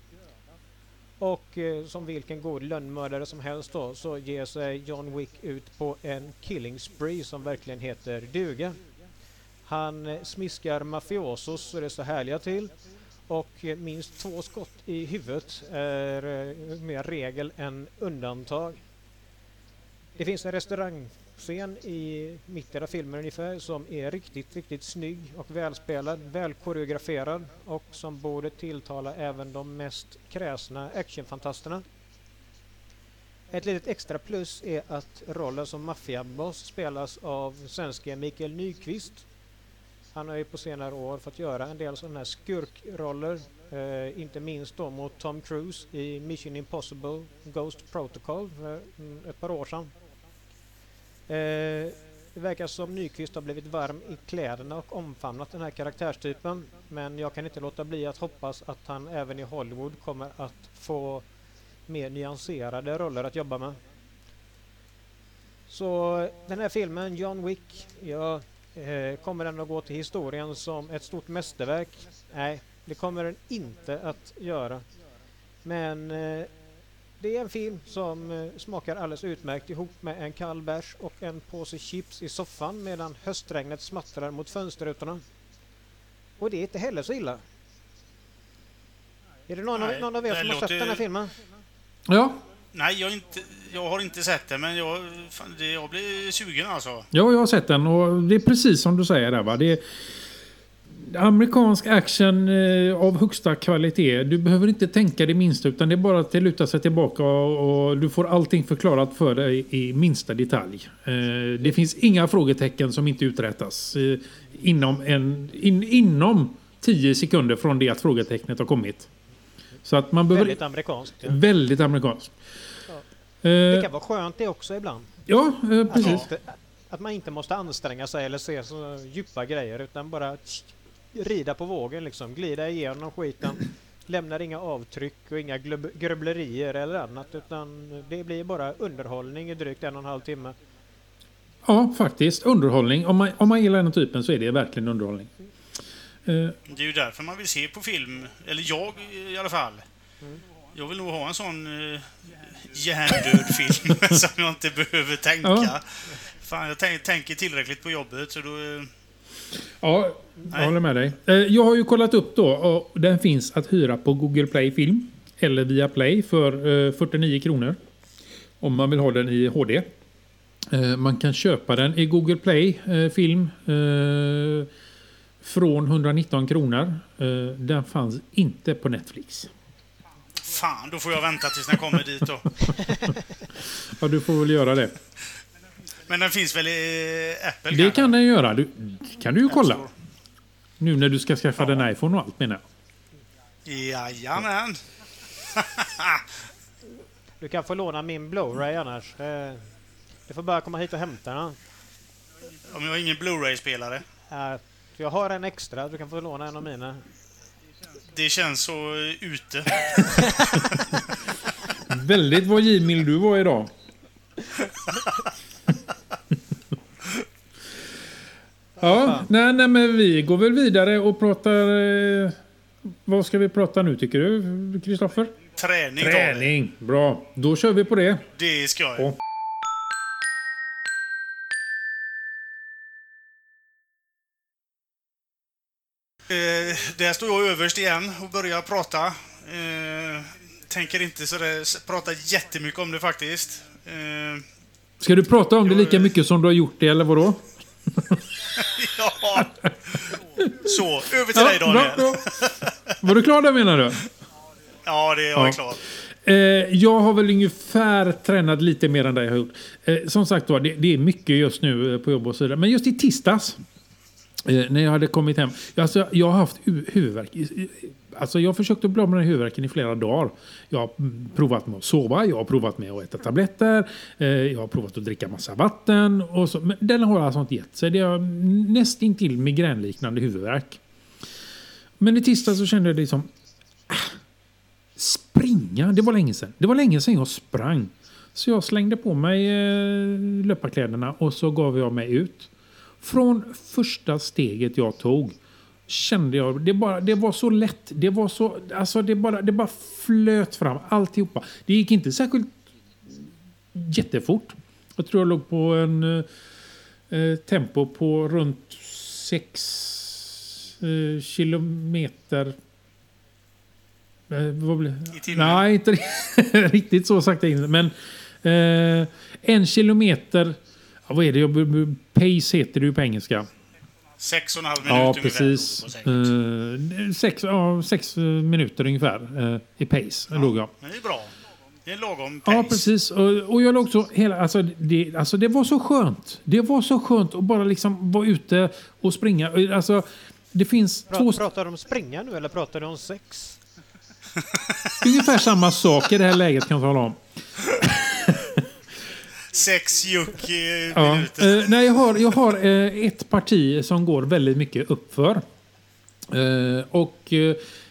Och eh, som vilken god lönnmördare som helst då så ger sig John Wick ut på en killing spree som verkligen heter duga. Han eh, smiskar mafiosos så det är så härliga till. Och eh, minst två skott i huvudet är eh, mer regel än undantag. Det finns en restaurang restaurangscen i mitten av filmen ungefär som är riktigt, riktigt snygg och välspelad, välkoreograferad och som borde tilltala även de mest kräsna actionfantasterna. Ett litet extra plus är att rollen som maffiaboss spelas av svenske Mikael Nyqvist han har ju på senare år fått göra en del sådana här skurkroller. Eh, inte minst då mot Tom Cruise i Mission Impossible Ghost Protocol för mm, ett par år sedan. Eh, det verkar som Nyqvist har blivit varm i kläderna och omfamnat den här karaktärstypen. Men jag kan inte låta bli att hoppas att han även i Hollywood kommer att få mer nyanserade roller att jobba med. Så den här filmen, John Wick, jag Eh, kommer den att gå till historien som ett stort mästerverk? Nej, det kommer den inte att göra. Men eh, det är en film som eh, smakar alldeles utmärkt ihop med en kall bärs och en påse chips i soffan medan höstregnet smattrar mot fönsterrutorna. Och det är inte heller så illa. Är det någon, Nej, någon av er som har sett den här filmen? Ja, Nej, jag, inte, jag har inte sett den, men jag, fan, det, jag blir sugen alltså. Ja, jag har sett den och det är precis som du säger där va. Det, amerikansk action eh, av högsta kvalitet. Du behöver inte tänka det minsta utan det är bara att luta sig tillbaka och, du får allting förklarat för dig i minsta detalj. Eh, det finns inga frågetecken som inte uträttas eh, inom, en, in, inom 10 sekunder från det att frågetecknet har kommit. Så att man behöver... Väldigt amerikanskt. Ja. Väldigt amerikanskt. Det Eh, kan vara skönt det också ibland. ja, Att, precis. inte, att man inte måste anstränga sig eller se så djupa grejer utan bara tsch, rida på vågen liksom. Glida igenom skiten. Lämnar inga avtryck och inga grubblerier eller annat utan det blir bara underhållning i drygt en och en halv timme. Ja, faktiskt. Underhållning. Om man, om man gillar den typen så är det verkligen underhållning. Eh, Det är ju därför man vill se på film, eller jag i alla fall. Mm. Jag vill nog ha en sån uh, hjärndöd film som jag inte behöver tänka. Ja. Fan, jag tänk, tänker tillräckligt på jobbet så då... eh, Ja, jag Nej. håller med dig. Eh, Jag har ju kollat upp då och den finns att hyra på Google Play Film eller via Play för eh, 49 kronor. Om man vill ha den i HD. Eh, Man kan köpa den i Google Play eh, Film eh, från 119 kronor. Eh, Den fanns inte på Netflix. Fan, då får jag vänta tills den kommer dit då. Ja, du får väl göra det. Men den finns väl i Apple? Det kan den göra. Du, kan du ju kolla. Nu när du ska skaffa Ja. den iPhone och allt menar jag. Jajamän. Du kan få låna min Blu-ray annars. Eh, Du får bara komma hit och hämta den. Om jag har ingen Blu-ray-spelare. Jag har en extra, du kan få låna en av mina. Det känns så eh, ute. Väldigt vad givmild du var idag. Ja, nej, nej, men vi går väl vidare och pratar... Eh, vad ska vi prata nu tycker du, Kristoffer? Träning. Träning. Bra, då kör vi på det. Det ska jag. Ja. Eh, där står jag överst igen och börjar prata. Eh, tänker inte så där, prata jättemycket om det faktiskt. Eh, Ska du prata om det lika mycket som du har gjort det, eller vadå? ja. Så, över till dig bra, Daniel. bra. Var du klar där menar du? Ja, det är jag Ja. klar. Eh, jag har väl ungefär tränat lite mer än jag har gjort. Eh, som sagt var, det, det är mycket just nu eh, på jobb och så vidare. Men just i tisdags, eh, när jag hade kommit hem. Alltså, jag har haft hu- huvudvärk. Alltså, jag har försökt att bli av med den huvudvärken i flera dagar. Jag har provat med att sova, jag har provat med att äta tabletter, eh, jag har provat att dricka massa vatten. Och så, men den har alltså inte gett sig. Det är nästintill migränliknande huvudvärk. Men i tisdags så kände jag det som ah, springa. Det var länge sedan. Det var länge sedan jag sprang. Så jag slängde på mig eh, löparkläderna och så gav jag mig ut. Från första steget jag tog kände jag, det, bara, det var så lätt. Det var så, alltså det bara, det bara flöt fram alltihopa. Det gick inte särskilt jättefort. Jag tror jag låg på en eh, tempo på runt 6 eh, kilometer Eh. Nej, inte riktigt så sakta in. Men eh, en kilometer... Vad är det? Pace heter det ju på engelska. Sex och en halv minut Ja, precis. Eh, sex, ja, sex eh, minuter ungefär eh, i pace låg jag. Men det är bra. Det är lagom pace. Ja, precis. Och, och jag låg så hela... Alltså det, alltså det var så skönt. Det var så skönt att bara liksom vara ute och springa. Alltså, det finns Pra, två... pratar du om springa nu eller pratar du om sex? Ungefär samma sak i det här läget kan jag tala om. Sex juck Ja, minuter. eh, nej, jag har, jag har eh, ett parti som går väldigt mycket uppför. Eh, och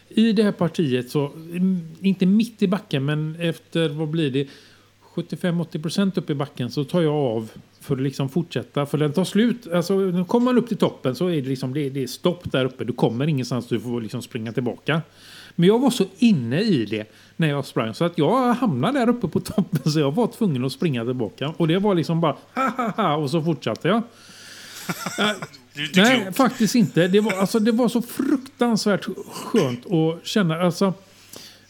i det här partiet så, mm, inte mitt i backen, men efter, vad blir det, 75-80% upp i backen så tar jag av för att liksom fortsätta. För den tar slut. Alltså, kommer man upp till toppen så är det, liksom, det, det är stopp där uppe. Du kommer ingenstans, du får liksom springa tillbaka. Men jag var så inne i det när jag sprang så att jag hamnade där uppe på toppen så jag var tvungen att springa tillbaka. Och det var liksom bara ha ha ha och så fortsatte jag. Inte Nej, klokt. faktiskt inte. Det var, alltså, det var så fruktansvärt skönt att känna. Alltså,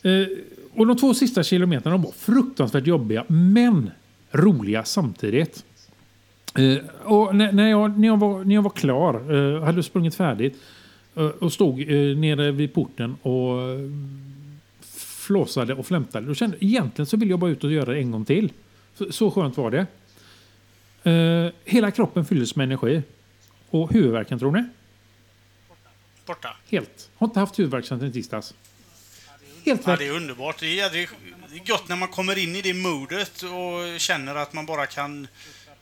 eh, och de två sista kilometerna var fruktansvärt jobbiga, men roliga samtidigt. Eh, och när, när, jag, när, jag var, när jag var klar, eh, hade sprungit färdigt, Eh, Och stod eh, nere vid porten och eh, flåsade och flämtade. Då kände, egentligen så vill jag bara ut och göra det en gång till. Så, så skönt var det. Eh, hela kroppen fylldes med energi. Och huvudvärken tror ni? Borta. Helt. Har inte haft huvudvärk sedan i tisdags. Helt Ja, det är underbart. Det är det är gott när man kommer in i det modet och känner att man bara kan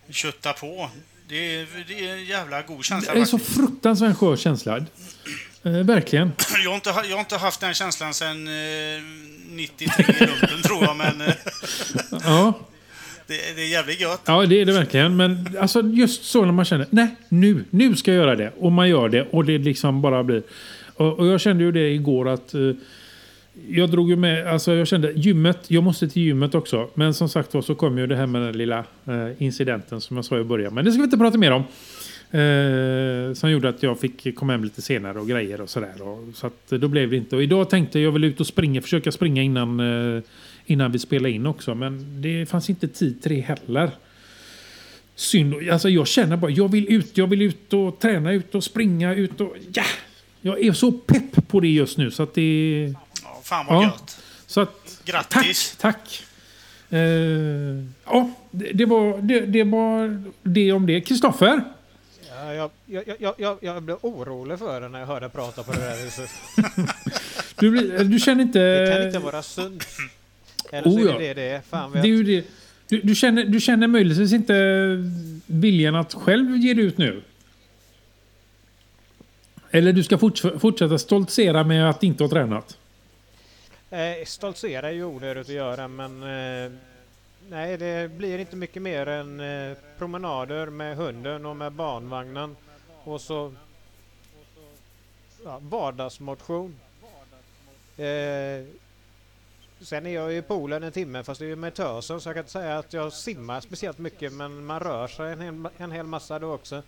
kötta på. Det är, det är en jävla god känsla Det är så faktiskt. fruktansvärt skör känsla. Eh, verkligen. Jag har, inte, jag har inte haft den känslan sedan eh, 93 i Lundon tror jag, men eh, Ja. det, det är jävligt gött. Ja, det är det verkligen. Men alltså, just så när man känner nej, nu, nu ska jag göra det. Och man gör det och det liksom bara blir... Och, och jag kände ju det igår att... eh, jag drog ju med, alltså jag kände gymmet, jag måste till gymmet också. Men som sagt var så kom ju det här med den lilla eh, incidenten som jag sa i början. Men det ska vi inte prata mer om. Eh, som gjorde att jag fick komma hem lite senare och grejer och sådär. Så att då blev det inte. Och idag tänkte jag jag vill ut och springa, försöka springa innan, eh, innan vi spelar in också. Men det fanns inte tid till det heller. Synd. Alltså jag känner bara, jag vill ut, jag vill ut och träna, ut och springa, ut och... Ja! Jag är så pepp på det just nu så att det... Fan vad Ja. gött. Så att, Grattis! Tack, tack. Eh, ja, det, det, var, det, det var det om det. Kristoffer? Ja, jag, jag, jag, jag, jag blev orolig för det när jag hörde prata på det där viset. Du, blir- du känner inte... Det kan inte vara sunt. Eller så Oh, är ja. det det det är. Fan Det vet. är ju det. Du, du, känner, du känner möjligtvis inte viljan att själv ge dig ut nu? Eller du ska forts fortsätta stoltsera med att inte ha tränat? Eh, stoltsera är ju onödigt att göra men eh, nej det blir inte mycket mer än eh, promenader med hunden och med barnvagnen och så ja, vardagsmotion. Eh, sen är jag i poolen en timme fast det är ju med tösen så jag kan inte säga att jag simmar speciellt mycket men man rör sig en hel, en hel massa då också.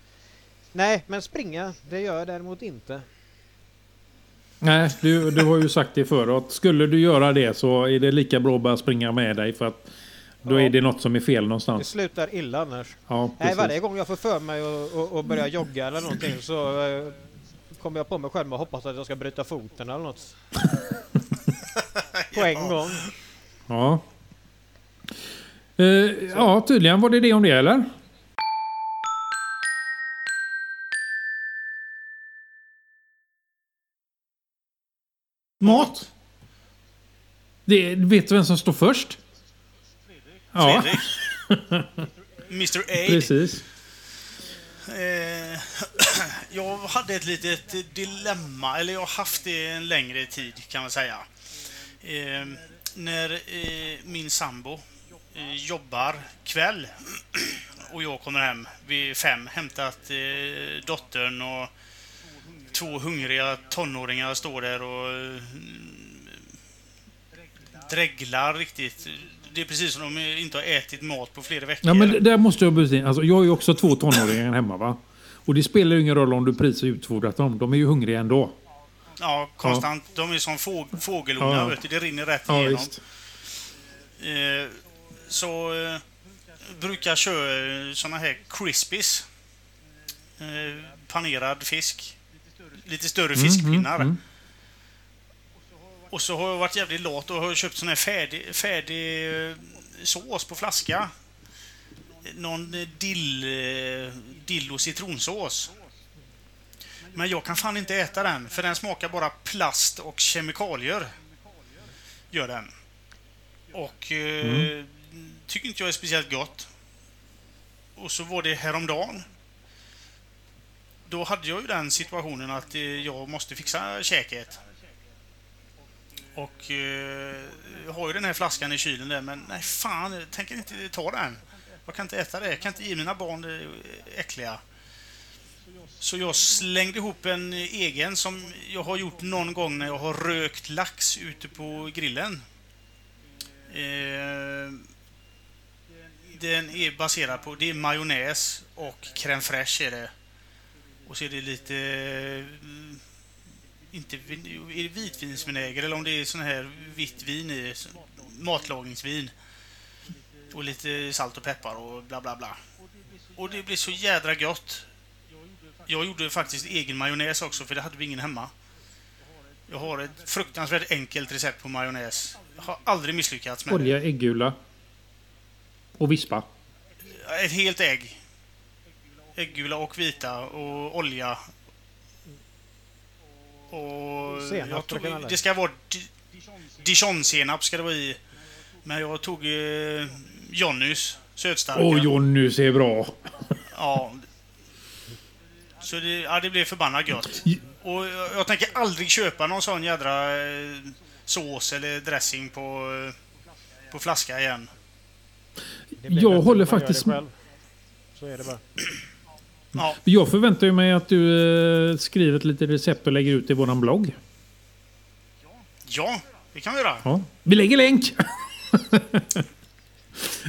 Nej men springa det gör jag däremot inte. Nej, du, du har ju sagt det förr. Att skulle du göra det så är det lika bra att bara springa med dig. För att då Ja. är det något som är fel Det någonstans. slutar illa annars. Ja, Nej, varje gång jag får för mig att- börja jogga eller någonting så eh, kommer jag på mig själv att hoppas att jag ska bryta foten eller något. På en gång. Ja. Eh, ja, tydligen var det det om det, eller? Mat. Det, vet du vem som står först? Ja, Fredrik. Mr Aid. precis. Eh, jag hade ett litet dilemma, eller jag har haft det en längre tid kan man säga. Eh, när eh, min sambo eh, jobbar kväll och jag kommer hem vid fem, hämtat eh, dottern och två hungriga tonåringar står där och eh, dreglar riktigt. Det är precis som de inte har ätit mat på flera veckor. Ja, men det- där måste jag bryta in. Alltså, jag har ju också två tonåringar hemma. va? Och det spelar ju ingen roll om du precis utfodrat dem. De är ju hungriga ändå. Ja, konstant. De är som fåg, fågelungar, Ja. Det rinner rätt Ja, igenom. Eh, så eh, brukar jag köra såna här crispies. Eh, panerad fisk. Lite större fiskpinnar. mm, mm. Och så har jag varit jävligt lat och har köpt sån här färdig, färdig eh, sås på flaska. Någon eh, dill, eh, dill och citronsås. Men jag kan fan inte äta den, för den smakar bara plast och kemikalier. Gör den. Och eh, tycker inte jag är speciellt gott. Och så var det häromdagen. Då hade jag ju den situationen att eh, jag måste fixa käket. Och eh, jag har ju den här flaskan i kylen där, men nej fan, jag tänker inte ta den. Jag kan inte äta det. Jag kan inte ge mina barn det äckliga. Så jag slängde ihop en egen som jag har gjort någon gång när jag har rökt lax ute på grillen. Eh, den är baserad på, det är majonnäs och crème fraîche är det. Och så är det lite, mm, inte är det vitvinsvinäger eller om det är sån här vitt vin i, matlagningsvin. Och lite salt och peppar och bla bla bla. Och det blir så jädra gott. Jag gjorde faktiskt egen majonnäs också, för det hade vi ingen hemma. Jag har ett fruktansvärt enkelt recept på majonnäs. Jag har aldrig misslyckats med det. Olja, äggula och vispa. Ett helt ägg. Äggula och vita och olja. Och... Senap jag tog, det ska vara di- dijonsenap ska det vara i. Men jag tog eh, Johnnys sötstarka. Åh, Jonny ser bra. Ja. Så det, ja, det blev förbannat gött. Och jag, jag tänker aldrig köpa någon sån jädra eh, sås eller dressing på, eh, på flaska igen. Jag håller faktiskt- det själv. Så är det bara. Ja, Jag förväntar mig att du eh, skriver ett litet recept och lägger ut i våran blogg. ja det kan vi göra. Ja. Vi lägger länk!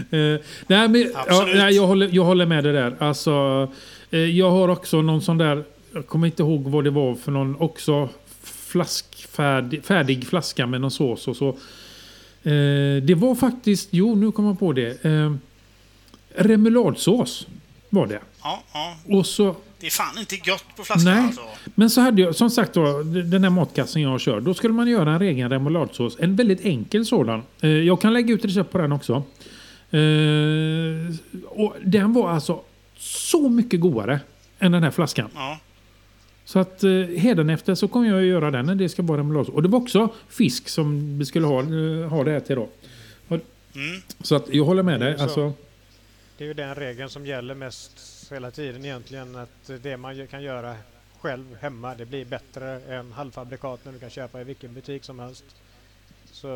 Eh, nej, men, ja, nej, jag, håller, jag håller med dig där. Alltså, eh, jag har också någon sån där, jag kommer inte ihåg vad det var för någon, också flaskfärdig, färdig flaska med någon sås och så. Eh, det var faktiskt, jo nu kommer jag på det. Eh, remouladsås var det. Ja, ja. Och så Det är fan inte gött på flaskan Nej. alltså. Men så hade jag, som sagt då, den här matkassen jag kör. Då skulle man göra en egen remouladsås. En väldigt enkel sådan. Eh, Jag kan lägga ut recept på den också. Eh, Och den var alltså så mycket godare än den här flaskan. Ja. Så att eh, hädanefter så kommer jag att göra den när det ska vara remouladsås. Och det var också fisk som vi skulle ha, eh, ha det här till då. Mm. Så att jag håller med dig. så. Alltså, Det är ju den regeln som gäller mest hela tiden egentligen. Att det man kan göra själv hemma det blir bättre än halvfabrikat när du kan köpa i vilken butik som helst. Så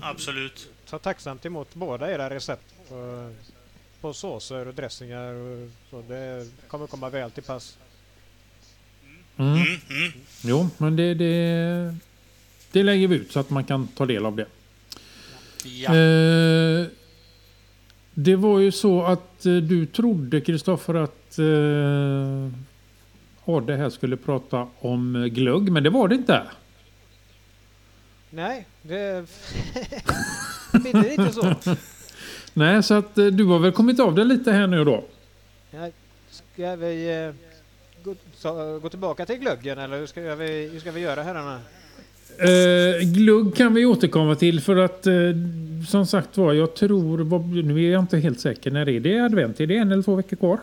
Absolut. ta tacksamt emot båda era recept på, på såser och dressingar. Och så. Det kommer komma väl till pass. mm. Mm, mm. Jo, men det, det, det lägger vi ut så att man kan ta del av det. Ja. Eh, det var ju så att eh, du trodde, Kristoffer, att eh, Adde här skulle prata om eh, glögg, men det var det inte. Nej, det blir det inte så. Nej, så att eh, du har väl kommit av det lite här nu då. Ja, Ska vi eh, gå, så, gå tillbaka till glöggen eller hur ska vi, hur ska vi göra herrarna? Eh, glugg kan vi återkomma till för att eh, som sagt var, jag tror, vad- nu är jag inte helt säker, när är det advent? Är det en eller två veckor kvar?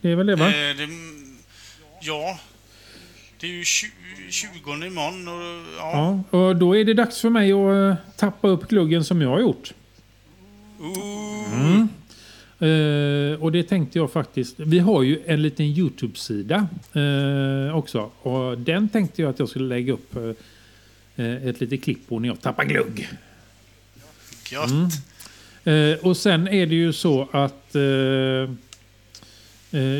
Det är väl det va? Eh, det, ja. Det är ju 20, 20 imorgon och ja. Ja, och då är det dags för mig att eh, tappa upp gluggen som jag har gjort. Mm. Eh, och det tänkte jag faktiskt. Vi har ju en liten Youtube-sida eh, också. Och den tänkte jag att jag skulle lägga upp eh, ett litet klipp på när jag tappar glugg. Gött. Mm. Och sen är det ju så att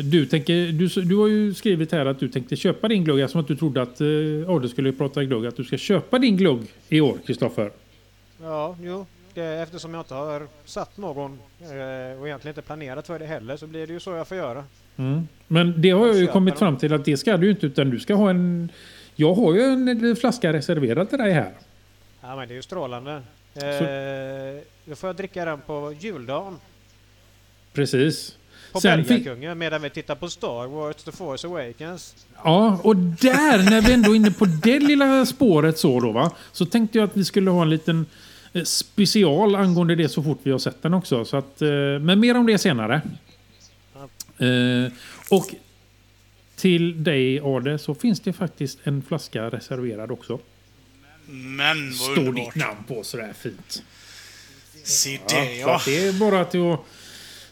du, tänker, du, du har ju skrivit här att du tänkte köpa din glugg. Som att du trodde att eh, Adde skulle prata glugg. Att du ska köpa din glugg i år, Kristoffer. Ja, jo. Det, eftersom jag inte har satt någon eh, och egentligen inte planerat för det heller så blir det ju så jag får göra. Mm. Men det har jag ju kommit dem. fram till att det ska du inte utan du ska ha en... Jag har ju en flaska reserverad till dig här. Ja men det är ju strålande. Eh, då får jag dricka den på juldagen. Precis. På Sen Bergakungen medan vi tittar på Star Wars The Force Awakens. Ja, och där när vi ändå är inne på det lilla spåret så då va. Så tänkte jag att vi skulle ha en liten eh, special angående det så fort vi har sett den också. Så att, eh, men mer om det senare. Eh, och till dig Ade så finns det faktiskt en flaska reserverad också. Men vad Står underbart. ditt namn på sådär fint. Se Ja, det ja. att det är bara att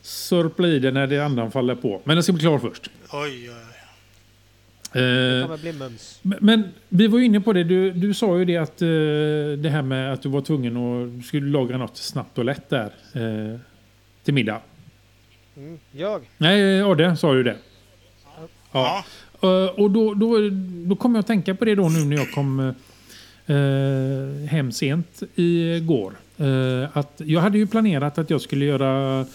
sörpla i det när det andan faller på. Men den ska bli klar först. Oj, oj, oj. Det Eh, kommer bli mums. men, men vi var ju inne på det. Du, du sa ju det att eh, det här med att du var tvungen att du skulle laga något snabbt och lätt där eh, till middag. Mm, jag? Nej, Adde sa ju det. Ja. Eh, och då, då, då kom jag att tänka på det då nu när jag kom eh, hem sent igår. Eh, att jag hade ju planerat att jag skulle göra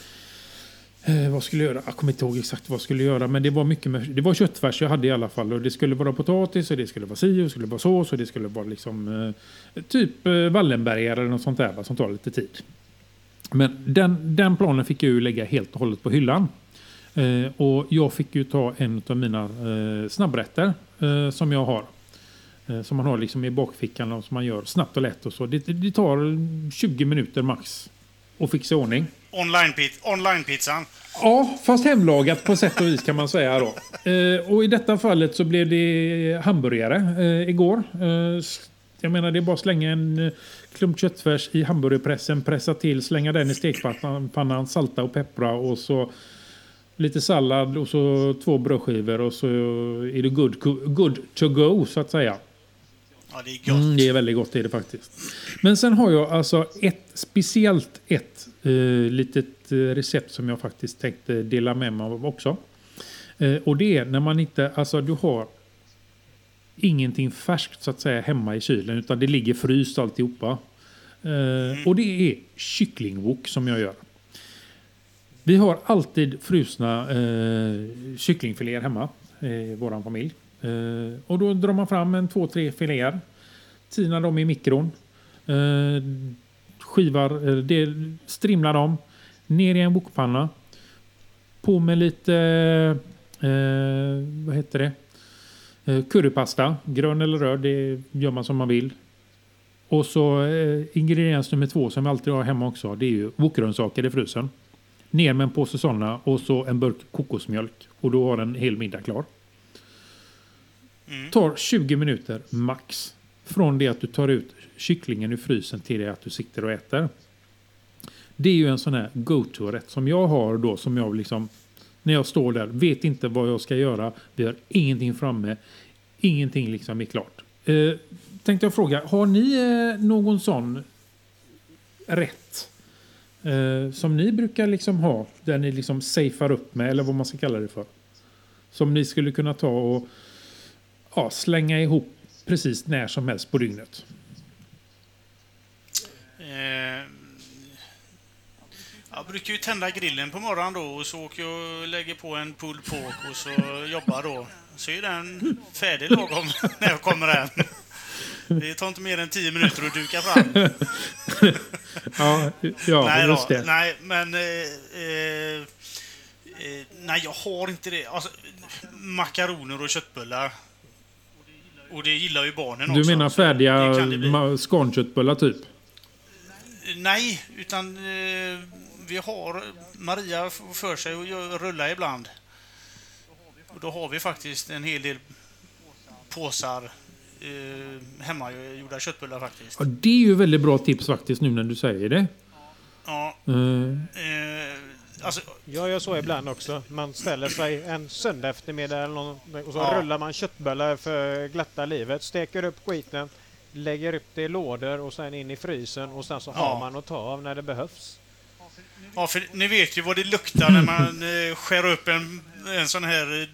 Eh, vad skulle jag göra? Jag kommer inte ihåg exakt vad jag skulle göra. Men det var mycket med, Det var köttfärs jag hade i alla fall. Och det skulle vara potatis och det skulle vara si och det skulle vara sås och det skulle vara liksom eh, typ eh, Wallenbergare eller något sånt där va, som tar lite tid. Men den, den planen fick jag ju lägga helt och hållet på hyllan. Eh, och jag fick ju ta en av mina eh, snabbrätter eh, som jag har. Eh, som man har liksom i bakfickan och som man gör snabbt och lätt och så. Det, det tar 20 minuter max att fixa i ordning. Online-pizzan. Online ja, fast hemlagat på sätt och vis kan man säga då. Eh, och i detta fallet så blev det hamburgare eh, igår. Eh, jag menar det är bara att slänga en eh, klump köttfärs i hamburgerpressen, pressa till, slänga den i stekpannan, salta och peppra och så lite sallad och så två brödskivor och så är det good, good to go så att säga. Ja, det är gott. Mm, det är väldigt gott, det är det faktiskt. Men sen har jag alltså ett speciellt ett eh, litet eh, recept som jag faktiskt tänkte dela med mig av också. Eh, och det är när man inte, alltså du har ingenting färskt så att säga hemma i kylen utan det ligger fryst alltihopa. Eh, mm. Och det är kycklingwok som jag gör. Vi har alltid frusna eh, kycklingfiléer hemma i vår familj. Eh, och då drar man fram en två, tre filéer. Tinar dem i mikron. Eh, skivar, eh, strimlar dem. Ner i en wokpanna. På med lite, eh, vad heter det? Eh, currypasta, grön eller röd, det gör man som man vill. Och så eh, ingrediens nummer två som vi alltid har hemma också, det är ju wokgrönsaker i frysen. Ner med en påse sådana och så en burk kokosmjölk. Och då har en hel middag klar. Tar 20 minuter max. Från det att du tar ut kycklingen ur frysen till det att du sitter och äter. Det är ju en sån här go-to-rätt som jag har då som jag liksom när jag står där, vet inte vad jag ska göra, vi har ingenting framme, ingenting liksom är klart. Eh, tänkte jag fråga, har ni eh, någon sån rätt eh, som ni brukar liksom ha, där ni liksom safear upp med, eller vad man ska kalla det för? Som ni skulle kunna ta och ja, slänga ihop precis när som helst på dygnet? Eh, jag brukar ju tända grillen på morgonen då och så åker jag och lägger på en pulled pork och så jobbar då. Så är den färdig lagom när jag kommer hem. Det tar inte mer än tio minuter att duka fram. ja, ja nej, just det. nej, men... Eh, eh, eh, nej, jag har inte det. Alltså, makaroner och köttbullar. Och det gillar ju barnen du också. Du menar färdiga skanköttbullar typ? Nej, utan eh, vi har Maria för sig att rulla ibland. Och då har vi faktiskt en hel del påsar eh, hemmagjorda köttbullar faktiskt. Ja, det är ju väldigt bra tips faktiskt nu när du säger det. Ja. Mm. Eh, alltså, jag gör så ibland också. Man ställer sig en söndag eftermiddag eller någon, och så ja. rullar man köttbullar för glatta livet. Steker upp skiten, lägger upp det i lådor och sen in i frysen och sen så ja. har man att ta av när det behövs. Ja, för ni vet ju vad det luktar när man eh, skär upp en, en sån här eh,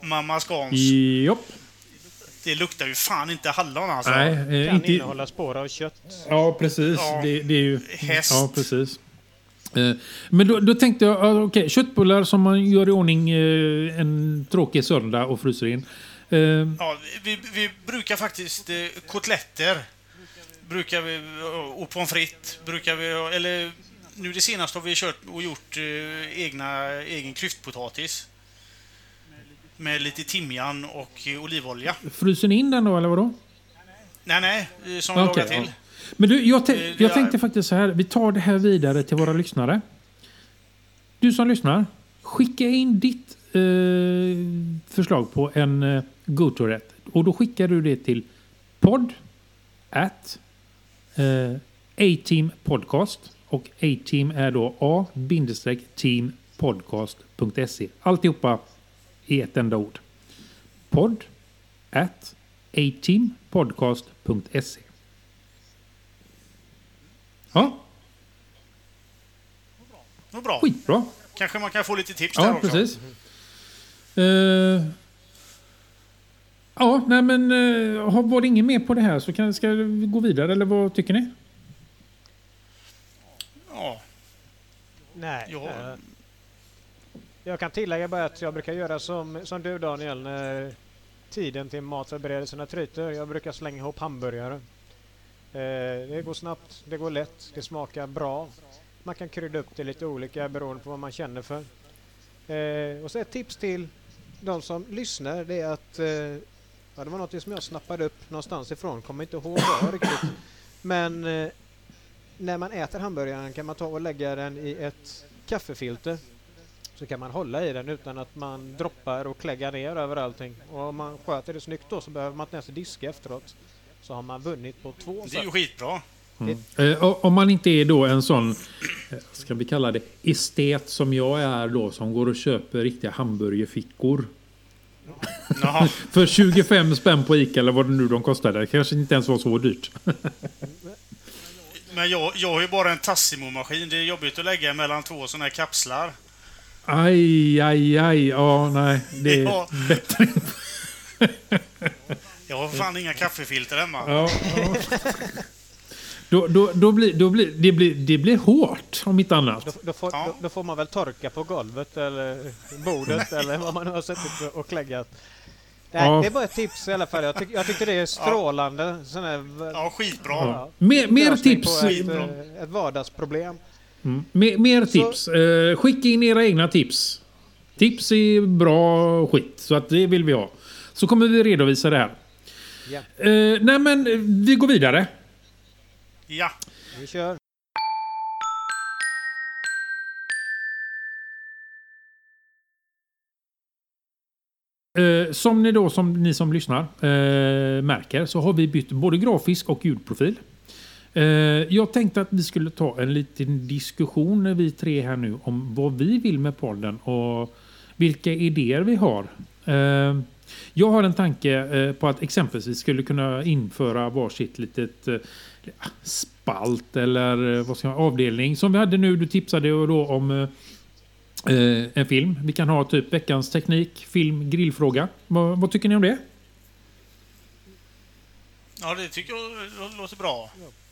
Mamma Scans. Jopp. Det luktar ju fan inte hallon alltså. Nej, eh, kan inte... innehålla spår av kött. Ja, precis. Ja, det, det, är ju... Häst. Ja, precis. Eh, men då, då, tänkte jag, okay, köttbullar som man gör i ordning eh, en tråkig söndag och fryser in. Eh, ja, vi, vi brukar faktiskt kotletter. Brukar vi, och pommes frites brukar vi, eller nu det senaste har vi kört och gjort egna, egen klyftpotatis. Med lite timjan och olivolja. Fryser ni in den då, eller vadå? Nej, nej, som okay, lagar till. Men du, jag, jag tänkte faktiskt så här, vi tar det här vidare till våra lyssnare. Du som lyssnar, skicka in ditt eh, förslag på en eh, go-to-rätt. Och då skickar du det till podd at eh, A-team podcast och A-team är då a-teampodcast.se. Alltihopa i ett enda ord. Podd at a-teampodcast.se. Ja. Vad bra. Skitbra. Kanske man kan få lite tips ja, där också. Precis. Uh, ja, nej men uh, var det ingen mer på det här så kan, ska vi gå vidare eller vad tycker ni? Ja. Nej. Ja. Uh, jag kan tillägga bara att jag brukar göra som, som du Daniel när tiden till matförberedelserna tryter. Jag brukar slänga ihop hamburgare. Eh, det går snabbt, det går lätt, det smakar bra. Man kan krydda upp det lite olika beroende på vad man känner för. Eh, och så ett tips till de som lyssnar det är att eh, ja, det var något som jag snappade upp någonstans ifrån, kommer inte ihåg vad riktigt. Men när man äter hamburgaren kan man ta och lägga den i ett kaffefilter. Så kan man hålla i den utan att man droppar och kläggar ner över allting. Och om man sköter det snyggt då så behöver man inte ens diska efteråt. Så har man vunnit på två Det är ju sätt. skitbra. Eh, o- Om man inte är då en sån, eh, ska vi kalla det, estet som jag är då, som går och köper riktiga hamburgerfickor. För 25 spänn på Ica eller vad det nu de kostade. Det kanske inte ens var så dyrt. Men jag, jag har ju bara en Tassimo-maskin. Det är jobbigt att lägga mellan två sådana här kapslar. Aj, aj, aj. Ja, nej. Det är Ja. bättre. Jag har fan inga kaffefilter hemma. Ja, ja. Då, då, då blir, då blir, det, blir, det blir hårt, om inte annat. Då, då, får, Ja. då, då får man väl torka på golvet eller bordet eller vad man nu har suttit och kläggat. Nej, Ja. Det är bara ett tips i alla fall. Jag, tyck, jag tyckte det är strålande. Sån här, Ja, skitbra. Ja. Mer, mer tips. På ett, eh, ett vardagsproblem. Mm. Mer, mer tips. Eh, skicka in era egna tips. Tips är bra skit, så att det vill vi ha. Så kommer vi redovisa det här. Ja, Eh, nej, men eh, vi går vidare. Ja. vi kör. Eh, som ni då, som ni som lyssnar, eh, märker så har vi bytt både grafisk och ljudprofil. Eh, jag tänkte att vi skulle ta en liten diskussion vi tre här nu om vad vi vill med podden och vilka idéer vi har. Jag har en tanke eh, på att exempelvis skulle kunna införa varsitt litet eh, spalt eller eh, vad ska man, avdelning som vi hade nu. Du tipsade då om en film. Vi kan ha typ veckans teknik, film, grillfråga. Vad, vad tycker ni om det? ja, det tycker jag låter bra.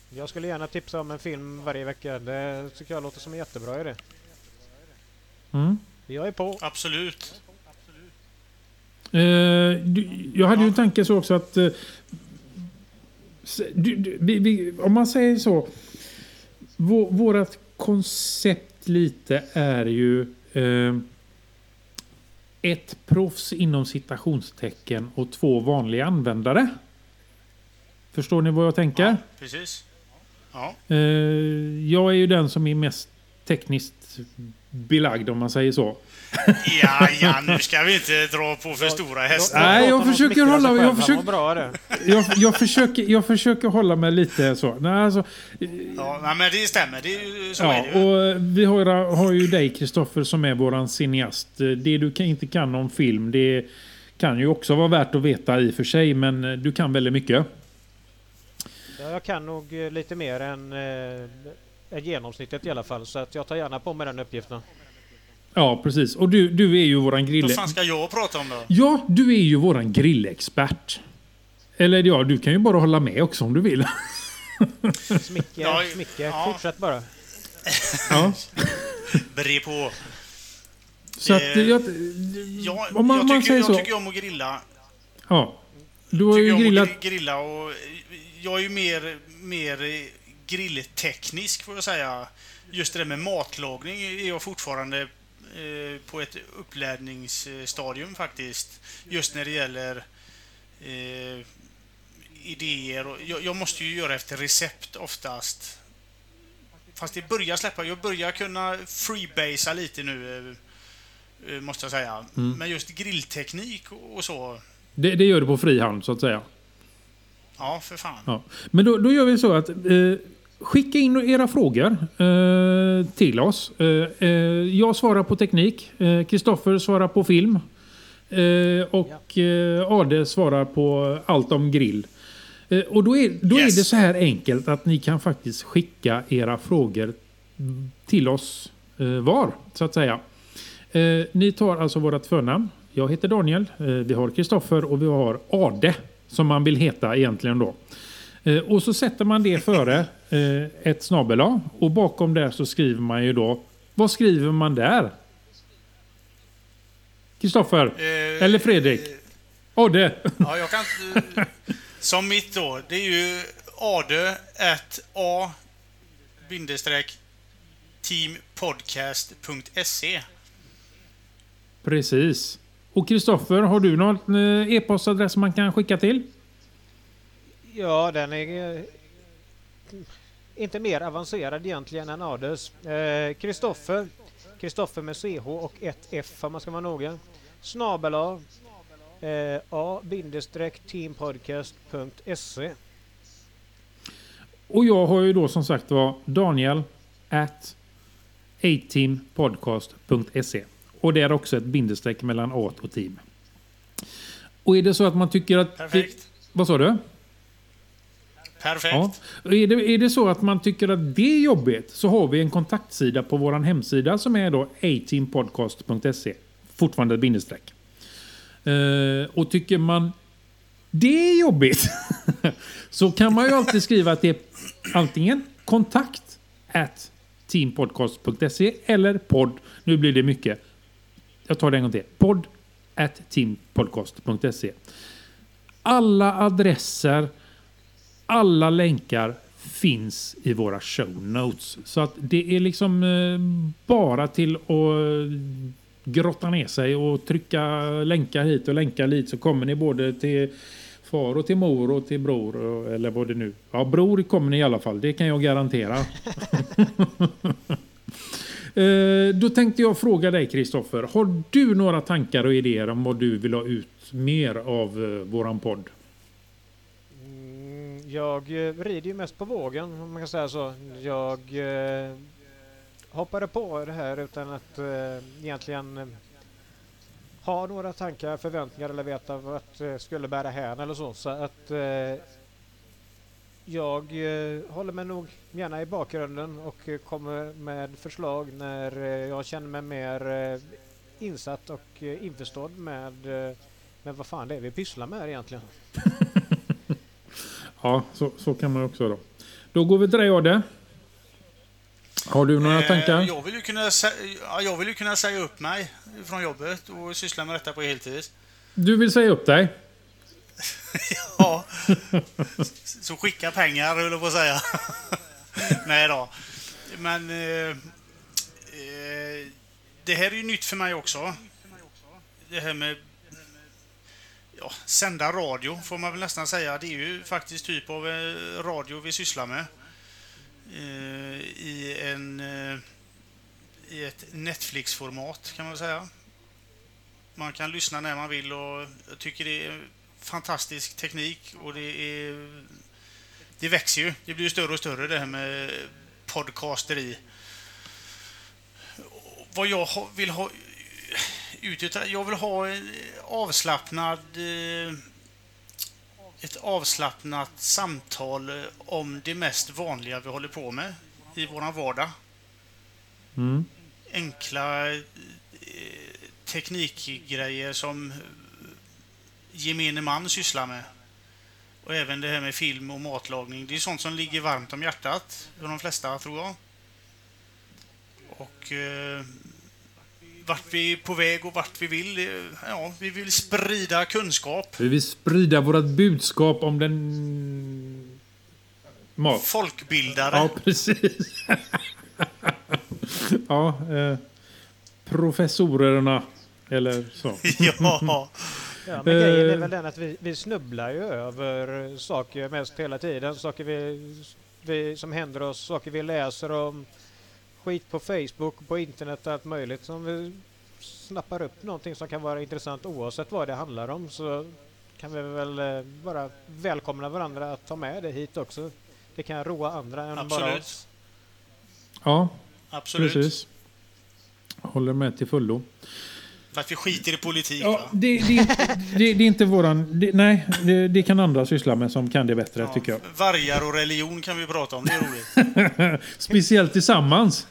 Jag skulle gärna tipsa om en film varje vecka. Det tycker jag låter som en jättebra idé. Mm. Jag är på. Absolut. Eh, jag hade ju en tanke så också att... Eh, om man säger så. Vå, vårat koncept lite är ju... Eh, ett proffs inom citationstecken och två vanliga användare. Förstår ni vad jag tänker? Ja, precis. Ja. Jag är ju den som är mest tekniskt belagd om man säger så. Ja, ja, nu ska vi inte dra på för stora hästar. Nej, jag försöker hålla- sig jag försöker- mår bra det. Jag, jag, försöker, jag försöker hålla mig lite så. Nej, alltså, Ja, men det stämmer. Det är så ja, är det ju. och vi har, har ju dig Kristoffer som är våran cineast. Det du kan, inte kan om film det kan ju också vara värt att veta i och för sig. Men eh, du kan väldigt mycket. Ja, jag kan nog eh, lite mer än, eh, än genomsnittet i alla fall. Så att jag tar gärna på mig den uppgiften. Ja, precis. Och du, du är ju våran Vad grill... fan ska jag prata om då? Ja, du är ju våran grillexpert. Eller ja, du kan ju bara hålla med också om du vill. Smicke, Ja, smicke. ja. Fortsätt bara. Ja. Bre på. Så att Eh, jag... Jag, Om man- jag, man tycker, säger jag så. tycker om att grilla. Ja. Du har tycker ju grillat... gri- grilla och jag är ju mer, mer eh, grillteknisk får jag säga. Just det där med matlagning är jag fortfarande eh, på ett uppladdningsstadium faktiskt. Just när det gäller eh, idéer. Och jag, jag måste ju göra efter recept oftast. Fast det börjar släppa. Jag börjar kunna freebasea lite nu. eh, eh, Måste jag säga. Mm. Men just grillteknik och och så. Det, det gör du på fri hand så att säga. Ja, för fan. Ja. Men då, då gör vi så att eh, skicka in era frågor eh, till oss. Eh, eh, jag svarar på teknik. Eh, Kristoffer svarar på film. Eh, och eh, Ade svarar på allt om grill. Och då, är, då Yes. är det så här enkelt att ni kan faktiskt skicka era frågor till oss var, så att säga. Ni tar alltså vårt förnamn. Jag heter Daniel, vi har Kristoffer och vi har Ade som man vill heta egentligen då. Eh, och så sätter man det före eh, ett snabel och bakom där så skriver man ju då vad skriver man där? Kristoffer? Eh, Eller Fredrik? Ade? Ja, jag kan. Som mitt då, det är ju ade at a bindestreck teampodcast.se Precis. Och Kristoffer, har du någon eh, e-postadress man kan skicka till? Ja, den är eh, inte mer avancerad egentligen än Ades. Kristoffer, Kristoffer med CH och ett F om man ska vara noga. Snabel A, eh, a-teampodcast.se Och jag har ju då som sagt var Daniel at ateampodcast.se och det är också ett bindestreck mellan A och team. Och är det så att man tycker att... Perfekt. Vad sa du? Perfekt. Ja. Är, det, är det så att man tycker att det är jobbigt så har vi en kontaktsida på vår hemsida som är då ateampodcast.se. Fortfarande ett bindestreck. Uh, och tycker man det är jobbigt så kan man ju alltid skriva att det är antingen kontakt at teampodcast.se eller podd. Nu blir det mycket. Jag tar det en gång till. Podd at teampodcast.se. Alla adresser alla länkar finns i våra show notes. Så att det är liksom eh, bara till att eh, grotta ner sig och trycka länkar hit och länkar dit så kommer ni både till far och till mor och till bror eller vad det nu. Ja, bror kommer ni i alla fall. Det kan jag garantera. Eh, då tänkte jag fråga dig Kristoffer. Har du några tankar och idéer om vad du vill ha ut mer av eh, våran podd? Jag eh, rider ju mest på vågen om man kan säga så. Jag eh, hoppade på det här utan att eh, egentligen eh, ha några tankar, förväntningar eller veta vart det skulle bära hän eller så. Så att eh, jag eh, håller mig nog gärna i bakgrunden och eh, kommer med förslag när eh, jag känner mig mer insatt och införstådd med, med vad fan det är vi pysslar med egentligen. Ja, så, så kan man också då. Då går vi till dig Adde. Har du några eh, tankar? Jag vill, ju kunna, jag vill ju kunna säga upp mig från jobbet och syssla med detta på heltid. Du vill säga upp dig? ja. Så skicka pengar, höll jag på att säga. Nej då. Men... Eh, eh, det här är ju nytt för mig också. Det här med ja, sända radio får man väl nästan säga. Det är ju faktiskt typ av eh, radio vi sysslar med. Eh, I en eh, i ett Netflix-format kan man säga. Man kan lyssna när man vill och jag tycker det är fantastisk teknik och det är det växer ju. Det blir ju större och större det här med podcasteri. Vad jag vill ha ut. Jag vill ha avslappnad eh, ett avslappnat samtal om det mest vanliga vi håller på med i våran vardag. Mm. Enkla eh, teknikgrejer som gemene man sysslar med. Och även det här med film och matlagning. Det är sånt som ligger varmt om hjärtat för de flesta, tror jag. Och eh, vart vi är på väg och vart vi vill. Ja, vi vill sprida kunskap. Vi vill sprida vårt budskap om den... Mat. Folkbildare. Ja, precis. ja, eh, professorerna. Eller så. ja. Ja, men grejen är väl den att vi, vi snubblar ju över saker mest hela tiden. Saker vi, vi, som händer oss, saker vi läser om skit på Facebook, på internet och allt möjligt som vi snappar upp någonting som kan vara intressant oavsett vad det handlar om så kan vi väl eh, bara välkomna varandra att ta med det hit också. Det kan roa andra än Absolut. bara oss. Ja, Absolut. precis. Håller med till fullo. För att vi skiter i politik ja, va? det, det, det, det, är inte våran... Det, nej, det, kan andra syssla med som kan det bättre ja, tycker jag. Vargar och religion kan vi prata om, det är roligt. Speciellt tillsammans.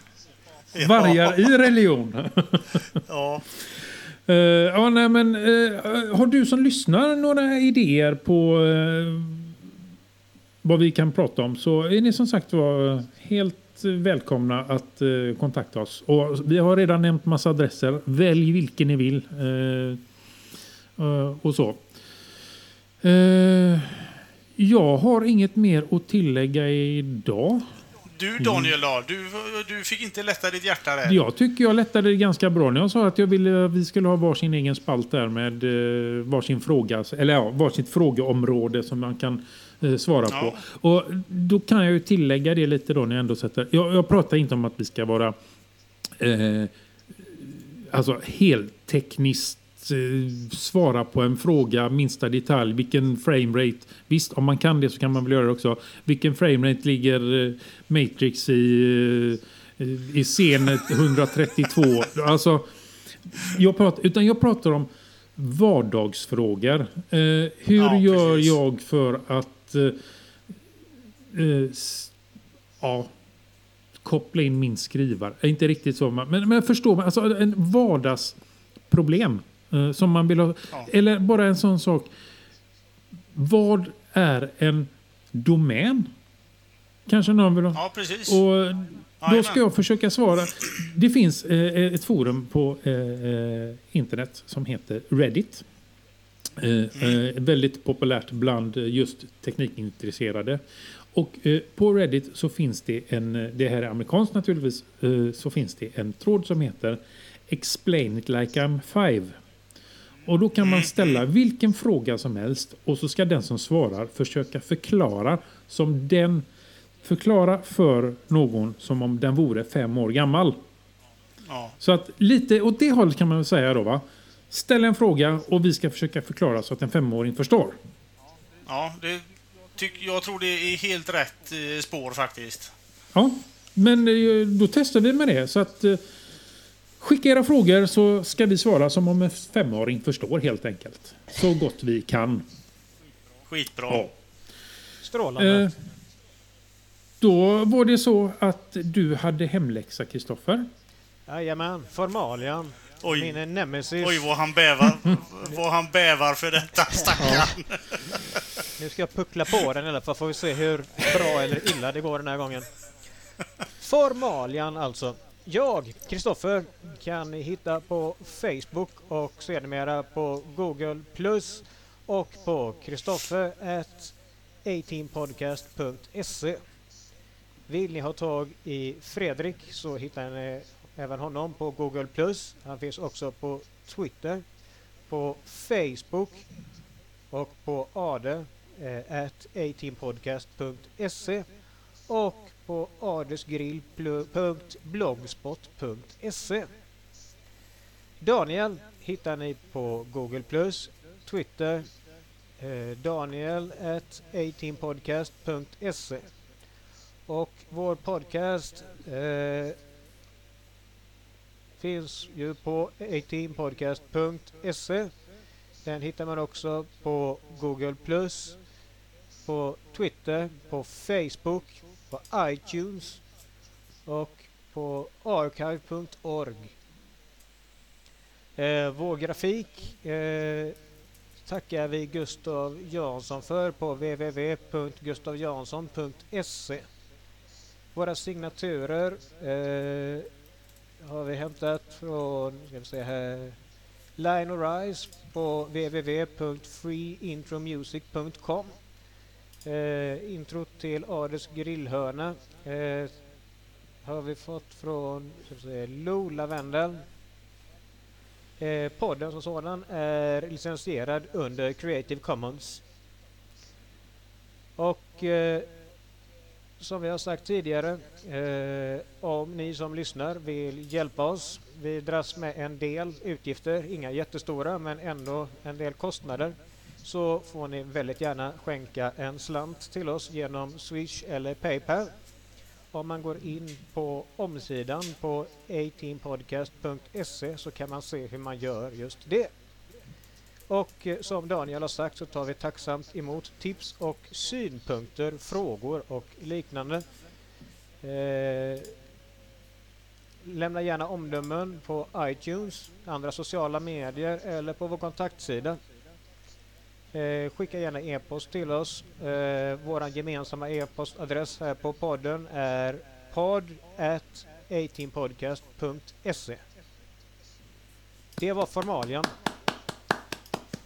Vargar i religion. ja. Uh, ja, nej, men, uh, har du som lyssnar några idéer på uh, vad vi kan prata om så är ni som sagt var helt välkomna att kontakta oss. Och vi har redan nämnt massa adresser. Välj vilken ni vill. och så. jag har inget mer att tillägga idag. Du Daniel då? Du, du fick inte lätta ditt hjärta där? Jag tycker jag lättade det ganska bra när jag sa att jag ville att vi skulle ha varsin egen spalt där med eh, varsin fråga, eller ja, varsitt frågeområde som man kan eh, svara Ja. på. Och då kan jag ju tillägga det lite då när jag ändå sätter... Jag, jag pratar inte om att vi ska vara eh, alltså helt tekniskt eh, svara på en fråga, minsta detalj, vilken framerate. Visst, om man kan det så kan man väl göra det också. Vilken framerate ligger eh, Matrix i, eh, i scen 132? Alltså, jag pratar, utan jag pratar om vardagsfrågor. Eh, hur Ja, gör precis. jag för att eh, eh, s- ja, koppla in min skrivare. Är Inte riktigt så, men, men jag förstår. Alltså en vardagsproblem eh, som man vill ha. Ja. Eller bara en sån sak. Vad är en domän? Kanske någon vill ha. Ja, precis. Och då ska jag försöka svara. Det finns eh, ett forum på eh, eh, internet som heter Reddit. Eh, väldigt populärt bland eh, just teknikintresserade. Och på Reddit så finns det en, det här är amerikanskt naturligtvis, så finns det en tråd som heter Explain it like I'm five. Och då kan man ställa vilken fråga som helst och så ska den som svarar försöka förklara som den förklara för någon som om den vore fem år gammal. Ja. Så att lite åt det hållet kan man väl säga då va. Ställ en fråga och vi ska försöka förklara så att en femåring förstår. ja, det tyck, jag tror det är helt rätt eh, spår faktiskt. Ja, men eh, då testar vi med det. Så att eh, skicka era frågor så ska vi svara som om en femåring förstår helt enkelt. Så gott vi kan. Skitbra. Ja. Strålande. Eh, då var det så att du hade hemläxa Kristoffer. Jajamän, formalian. Oj. Min nemesis. Oj, vad han bävar, vad han bävar för detta stackarn. Nu ska jag puckla på den i alla fall får vi se hur bra eller illa det går den här gången. Formalian alltså. Jag, Kristoffer, kan ni hitta på Facebook och sedermera på Google Plus och på kristoffer 18podcast.se. Vill ni ha tag i Fredrik så hittar ni även honom på Google Plus. Han finns också på Twitter, på Facebook och på ade eh, at 18podcast.se och på adesgrill.blogspot.se. Daniel hittar ni på Google Plus, Twitter, eh, Daniel at 18podcast.se och vår podcast eh, finns ju på 18podcast.se den hittar man också på Google Plus, på Twitter, på Facebook, på iTunes och på archive.org. Eh, vår grafik eh, tackar vi Gustav Jansson för på www.gustavjansson.se. Våra signaturer eh, har vi hämtat från, ska vi se här, Line Rise på www.freeintromusic.com eh, Intro till Ades grillhörna eh, har vi fått från ska vi se, Lo Lavendel. Eh, podden som sådan är licensierad under Creative Commons. Och eh, som vi har sagt tidigare, eh, om ni som lyssnar vill hjälpa oss. Vi dras med en del utgifter, inga jättestora men ändå en del kostnader. Så får ni väldigt gärna skänka en slant till oss genom Swish eller Paypal. Om man går in på omsidan på 18podcast.se så kan man se hur man gör just det. Och eh, som Daniel har sagt så tar vi tacksamt emot tips och synpunkter, frågor och liknande. Eh, lämna gärna omdömen på iTunes, andra sociala medier eller på vår kontaktsida. Eh, skicka gärna e-post till oss. Eh, Vår gemensamma e-postadress här på podden är podd 18podcast.se Det var formalian.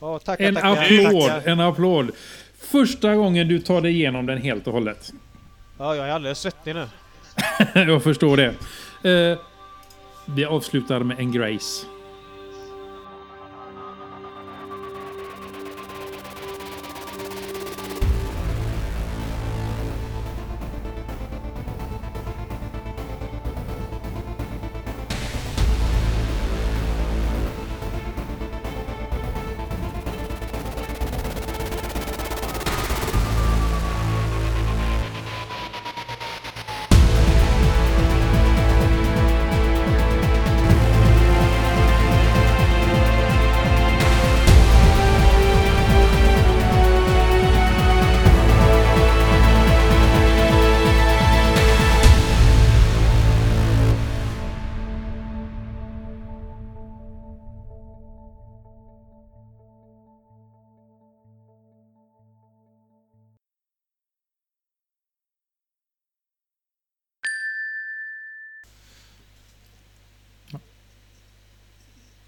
Och tackar, En tackar, applåd, tackar. en applåd. Första gången du tar dig igenom den helt och hållet. Ja, jag är alldeles svettig nu. jag förstår det. Eh, vi avslutar med en Grace.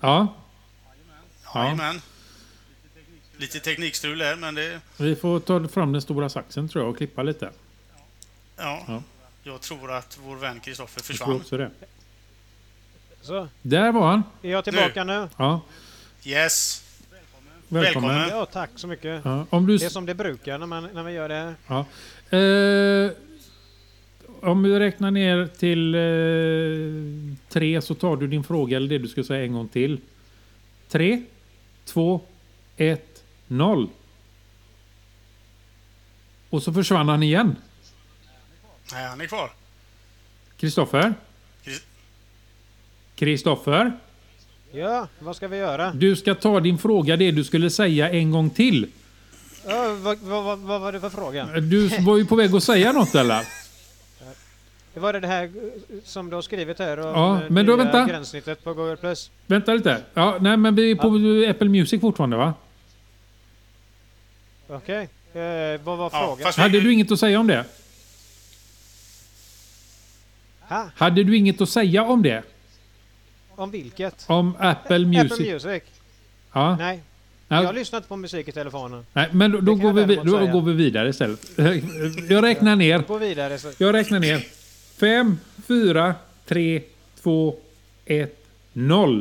Ja, Ja. Jajamän. Lite teknikstrul här, men det... vi får ta fram den stora saxen tror jag och klippa lite. Ja. Ja. Jag tror att vår vän Kristoffer Jag tror försvann. också det. Så, Där var han. är jag tillbaka nu? Ja, Yes. välkommen. Välkommen. Ja, tack så mycket. Ja, om du Det är som det brukar när man, när man gör det här. Ja. Eh, om du räknar ner till eh, tre så tar du din fråga eller det du ska säga en gång till. Tre, två, ett, noll. Och så försvann han igen. Nej, han är kvar. Kristoffer? Kristoffer? Ja, vad ska vi göra? Du ska ta din fråga, det du skulle säga en gång till. Ja, vad, vad, vad, vad var det för fråga? Du var ju på väg att säga något eller? Det var det det här eh, som du har skrivit här om Ja, eh, men då vänta. gränssnittet på Google+. Plus. Vänta lite. Ja, nej, men vi är på Apple Music fortfarande va? Okej. Eh, vad var Ja, frågan? fast vi, Hade du inget att säga om det? Ha? Hade du inget att säga om det? Om vilket? Om Apple Music? Apple Music? Ja. Nej, Ja. jag har lyssnat på musik i telefonen. Nej, men då, då, går vi, då går vi vidare istället. Jag räknar ner. Jag räknar ner. Fem, fyra, tre, två, ett, noll.